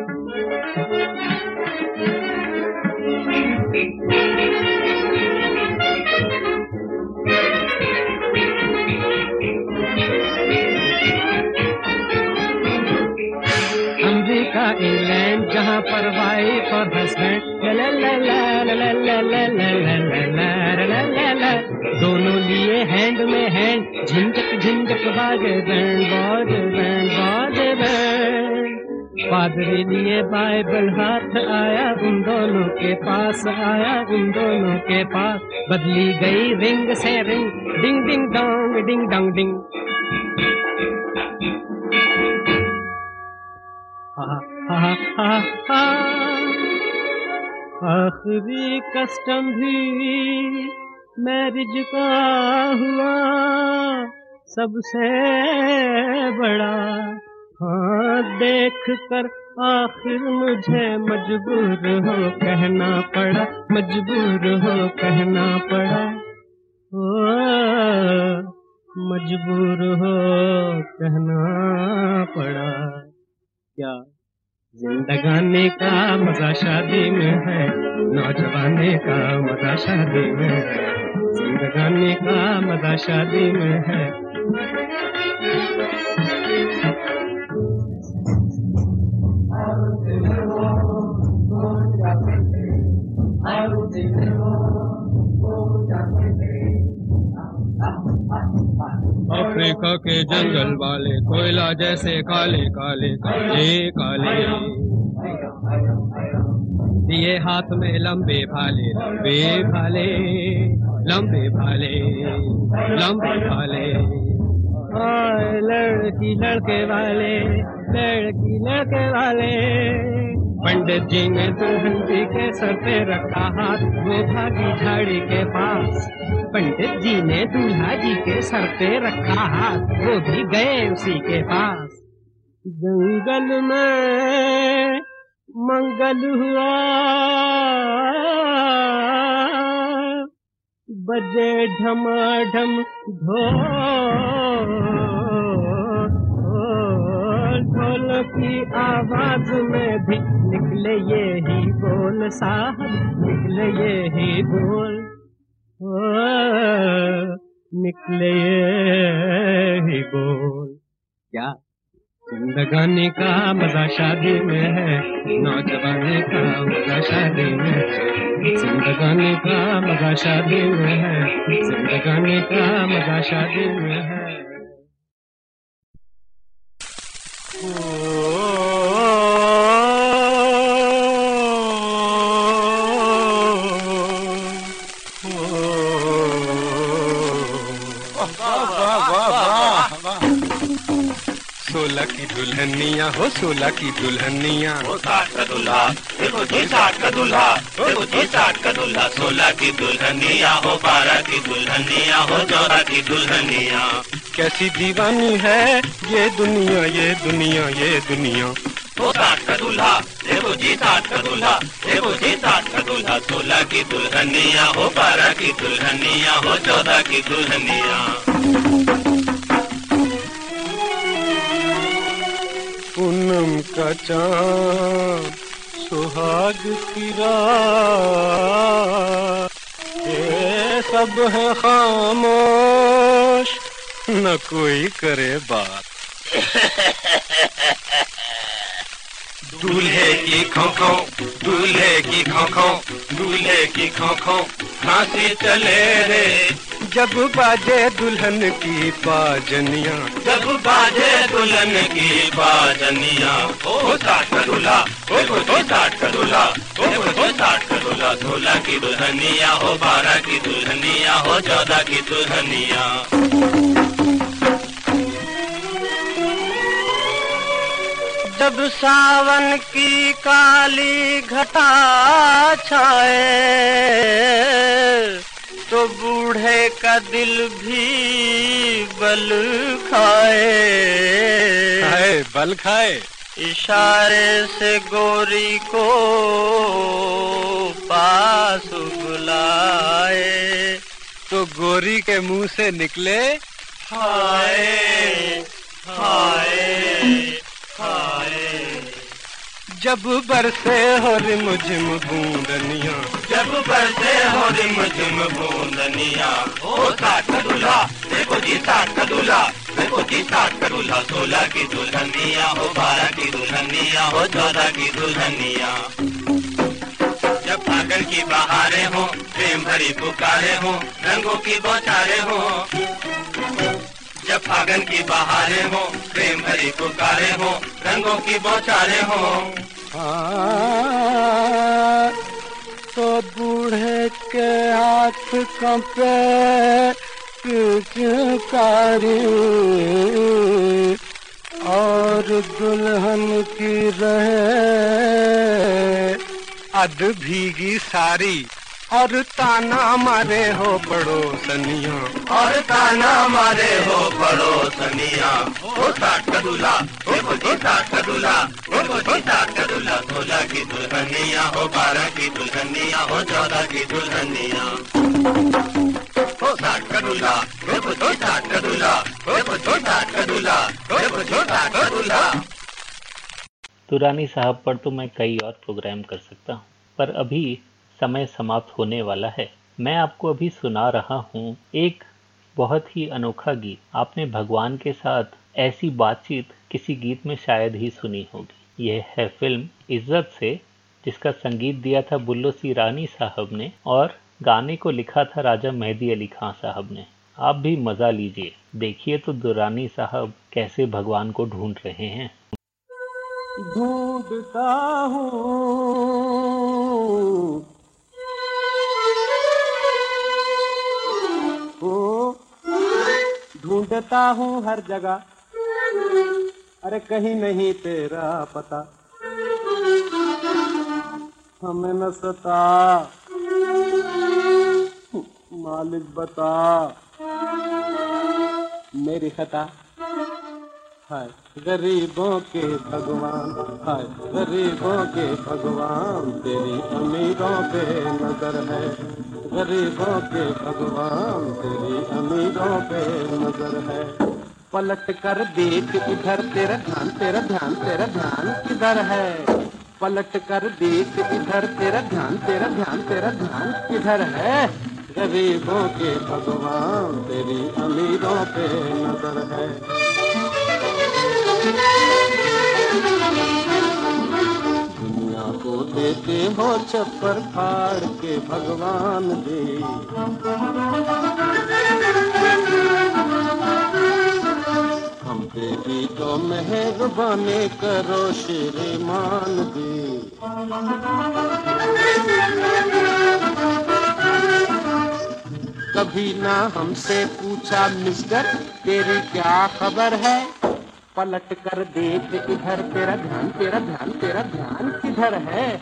लापरवाही पर हंसने दोनों लिए हैंड में हैंड झिंझक झिंझक बाजे बैंड बाज बैंड बाज पादरी लिए बाइबल हाथ आया उन दोनों के पास आया उन दोनों के पास बदली गई रिंग से ring ding ding dong ding dong ding हाँ आखिरी कस्टम भी मैरिज का हुआ, सबसे बड़ा। हाँ देख कर आखिर मुझे मजबूर हो कहना पड़ा, मजबूर हो कहना पड़ा। ओ मजबूर हो कहना पड़ा। क्या जिंदगानी का मज़ा शादी में है, नौजवानी का मज़ा शादी में है। जिंदगाने का मज़ा शादी में है। अफ्रीका के जंगल वाले कोयला जैसे काले काले काले काले। ये हाथ में लंबे भाले लंबे भाले लंबे भाले लंबे भाले लड़की, लड़के वाले, लड़की, लड़के वाले। पंडित जी ने दुल्हन जी के सर पे रखा हाथ, वो भागी झाड़ी के पास। पंडित जी ने दूल्हा जी के सर पे रखा हाथ, वो भी गए उसी के पास। जंगल में मंगल हुआ। बजे ढमाढम ढोल ढोल की आवाज़ में भी निकले ये ही बोल साहब निकले ये ही बोल। ओ, निकले ये ही बोल। क्या? जिंदगानी का मज़ा शादी में है नौजवानी का मज़ा शादी में है। जिंदगानी का मज़ा शादी में है जिंदगानी का मज़ा शादी में है। सोलह की दुल्हनिया, हो सोलह की दुल्हनिया। जी साठ का देखो जी साठ का दूल्हा। सोलह की दुल्हनिया, हो बारह की दुल्हनिया, हो चौदह की दुल्हनिया। कैसी दीवानी है? ये दुनिया ये दुनिया ये दुनिया। हो साठ का दूल्हा देखो जी साठ का दूल्हा देखो जी साठ का दूल्हा सोलह की दुल्हनिया हो बारह की दुल्हनिया हो चौदह की दुल्हनिया। पूनम का चाँद सुहाग की रात ये सब है खामोश। न कोई करे बात। दूल्हे की खोखो दूल्हे की खोखो दूल्हे की खोखो खांसी चले रे। जब बाजे दुल्हन की बाजनिया। जब बाजे दुल्हन की बाजनिया। ओ साठ का दूल्हा ओ तो साठ का दूल्हा ओ साठ का दूल्हा सोलह की दुल्हनिया हो बारह की दुल्हनिया हो चौदह की दुल्हनिया। जब सावन की काली घटा छाए। तो बूढ़े का दिल भी बल खाए। खाए बल खाए। इशारे से गोरी को पास बुलाए। तो गोरी के मुँह से निकले हाय हाय हाय। जब बरसे हो रिम झिम बूंदनिया। जब बरसे हो रिम झिम बूंदनिया। ओ का दूल्हा देखो जी का दूल्हा। देखो जी का दूल्हा सोलह की दुल्हनिया हो बारह की दुल्हनिया हो चौदह की दुल्हनिया। जब फागन की बहारें हो प्रेम भरी पुकारे हो रंगों की बौछारें हो। जब फागन की बहारें हो प्रेम भरी पुकारे हो रंगों की बौछारें हो। हाँ, तो बूढ़े के हाथ कंपे पिचकारी। और दुल्हन की रहे अध भीगी सारी। और ताना मारे हो पड़ोसनिया। और ताना मारे हो पड़ोसनिया। हो साठ दूल्हा देखो जी साठ दूल्हा देखो जी साठ दूल्हा सोलह की दुल्हनिया हो बारह की दुल्हनिया हो चौदह की दुल्हनिया। हो साठ का दूल्हा देखो जी साठ दूल्हा साठ साठ दूल्हा दुरानी साहब पर तो मैं कई और प्रोग्राम कर सकता हूँ पर अभी समय समाप्त होने वाला है। मैं आपको अभी सुना रहा हूँ एक बहुत ही अनोखा गीत। आपने भगवान के साथ ऐसी बातचीत किसी गीत में शायद ही सुनी होगी। यह है फ़िल्म इज़्ज़त से, जिसका संगीत दिया था बुल्लो सी रानी साहब ने और गाने को लिखा था राजा मेहदी अली खां साहब ने। आप भी मज़ा लीजिए। देखिए तो दुरानी साहब कैसे भगवान को ढूंढ रहे हैं। ढूंढता हूँ ढूंढता हूँ हर जगह। अरे कहीं नहीं तेरा पता। हमें न सता। मालिक बता। मेरी खता। हाय, गरीबों के भगवान। हाय, गरीबों के भगवान, तेरी अमीरों पे नज़र है। गरीबों के भगवान, तेरी अमीरों पे नज़र है। पलट कर देख इधर, तेरा ध्यान तेरा ध्यान तेरा ध्यान किधर है? पलट कर देख इधर, तेरा ध्यान तेरा ध्यान तेरा ध्यान किधर है? गरीबों के भगवान, तेरी अमीरों पे नज़र है। को देते हो छप्पर फाड़ के भगवान दे। हम पे भी तो मेहरबानी करो श्रीमान दे। कभी ना हमसे पूछा, मिस्टर, तेरी क्या खबर है? पलट कर देख इधर तेरा ध्यान तेरा ध्यान तेरा ध्यान किधर है?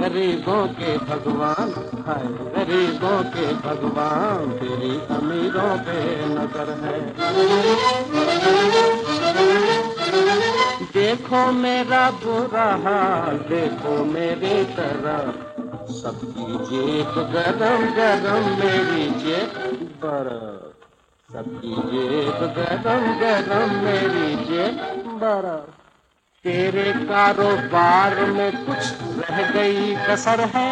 गरीबों के भगवान है गरीबों के भगवान, तेरी अमीरों पे नज़र है। देखो मेरा बुरा हाल, देखो मेरी तरह। सबकी जेब गरम गरम मेरी जेब बर्फ़ सबकी जेब गरम गरम मेरी जेब बर्फ़ तेरे कारोबार में कुछ रह गई कसर है।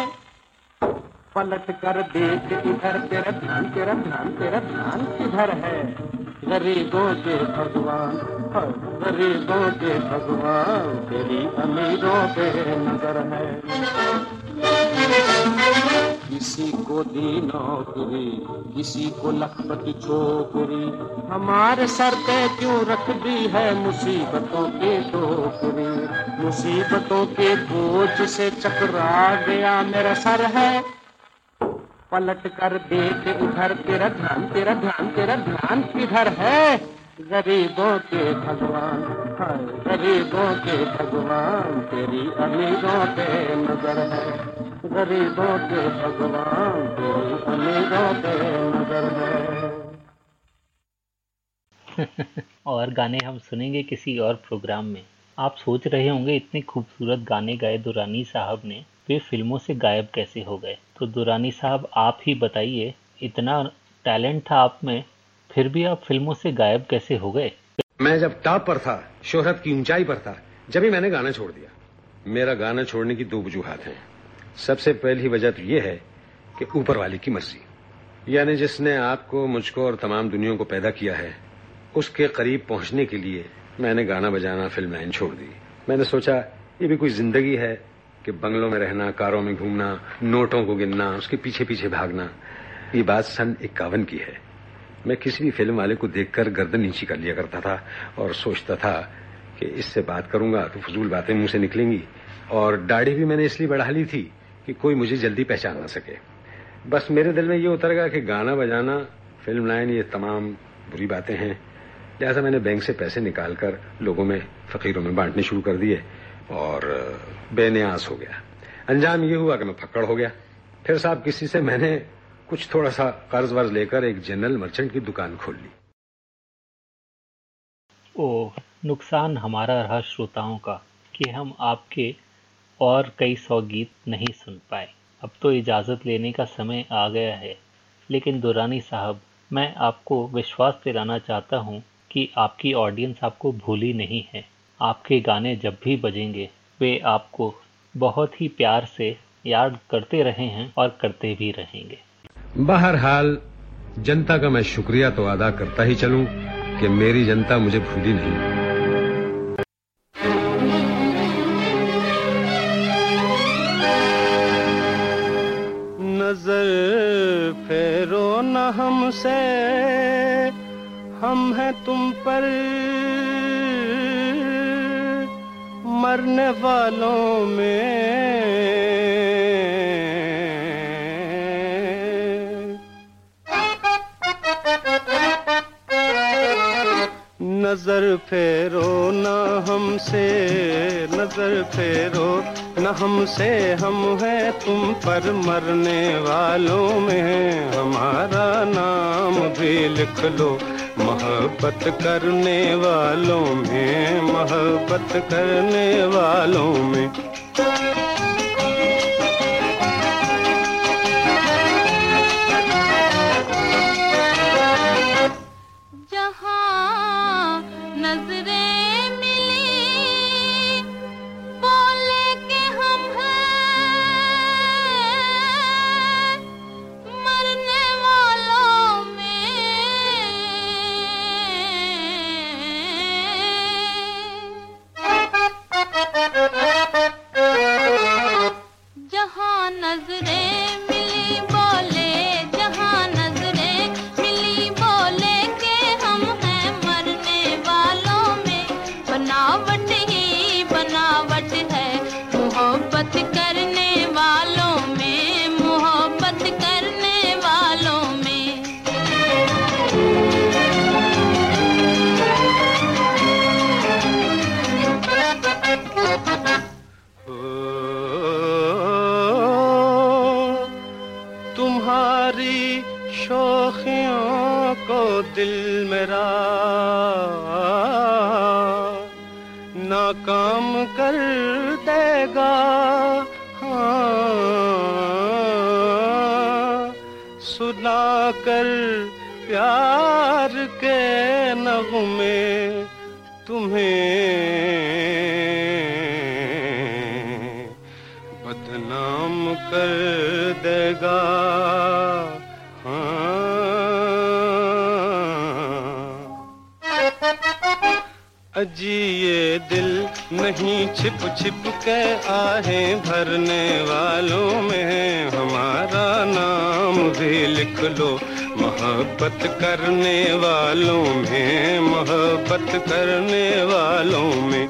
पलट कर देख इधर तेरा ध्यान तेरा ध्यान तेरा ध्यान किधर है? गरीबों के भगवान हाँ, गरीबों के भगवान तेरी अमीरों पे नज़र है। किसी को दी नौकरी किसी को लखपति छोकरी। हमारे सर पे क्यों रख दी है मुसीबतों के टोकरी? मुसीबतों के बोझ से चकरा गया मेरा सर है। पलट कर देख, उधर तेरा ध्यान तेरा ध्यान तेरा ध्यान किधर है? गरीबों के भगवान हाय गरीबों के भगवान, तेरी अमीरों पे नज़र है। गरीबों के भगवान, तेरी अमीरों पे नज़र है। और गाने हम सुनेंगे किसी और प्रोग्राम में। आप सोच रहे होंगे, इतने खूबसूरत गाने गाए दुरानी साहब ने, वे फ़िल्मों से गायब कैसे हो गए? तो दुरानी साहब, आप ही बताइए, इतना टैलेंट था आप में फिर भी आप फ़िल्मों से गायब कैसे हो गए? मैं जब टॉप पर था, शोहरत की ऊंचाई पर था, जब ही मैंने गाना छोड़ दिया, मेरा गाना छोड़ने की दो वजूहत हैं। सबसे पहली वजह तो यह है कि ऊपर वाले की मर्ज़ी। यानी जिसने आपको, मुझको और तमाम दुनिया को पैदा किया है, उसके करीब पहुँचने के लिए मैंने गाना बजाना, फ़िल्म छोड़ दी। मैंने सोचा, ये भी कोई ज़िंदगी है कि बंगलों में रहना, कारों में घूमना, नोटों को गिनना, उसके पीछे पीछे भागना, ये बात सन इक्यावन की है। मैं किसी भी फ़िल्म वाले को देखकर गर्दन नीची कर लिया करता था और सोचता था कि इससे बात करूँगा तो फजूल बातें मुँह से निकलेंगी। और दाढ़ी भी मैंने इसलिए बढ़ा ली थी कि कोई मुझे जल्दी पहचान ना सके। बस मेरे दिल में ये उतर गया कि गाना बजाना फ़िल्म लाइन ये तमाम बुरी बातें हैं। लिहाजा मैंने बैंक से पैसे निकालकर लोगों में फकीरों में बांटने शुरू कर दिए और, बेनियास हो गया। अंजाम ये हुआ कि मैं फक्कड़ हो गया। फिर साहब, किसी से मैंने कुछ थोड़ा सा कर्ज वर्ज लेकर एक जनरल मर्चेंट की दुकान खोल ली। ओ नुकसान हमारा रहा श्रोताओं का कि हम आपके और कई सौ गीत नहीं सुन पाए। अब तो इजाज़त लेने का समय आ गया है। लेकिन दुरानी साहब, मैं आपको विश्वास दिलाना चाहता हूँ कि आपकी ऑडियंस आपको भूली नहीं है। आपके गाने जब भी बजेंगे, वे आपको बहुत ही प्यार से याद करते रहे हैं और करते भी रहेंगे। बहरहाल, जनता का मैं शुक्रिया तो अदा करता ही चलूँ कि मेरी जनता मुझे भूली नहीं। नज़र फेरो न हमसे, हम हैं तुम पर। मरने वालों में नज़र फेरो न हमसे, नज़र फेरो न हमसे। हम हैं तुम पर मरने वालों में, हमारा नाम भी लिख लो। मोहब्बत करने वालों में, मोहब्बत करने वालों में। भरने वालों में हमारा नाम भी लिख लो। मोहब्बत करने वालों में, मोहब्बत करने वालों में।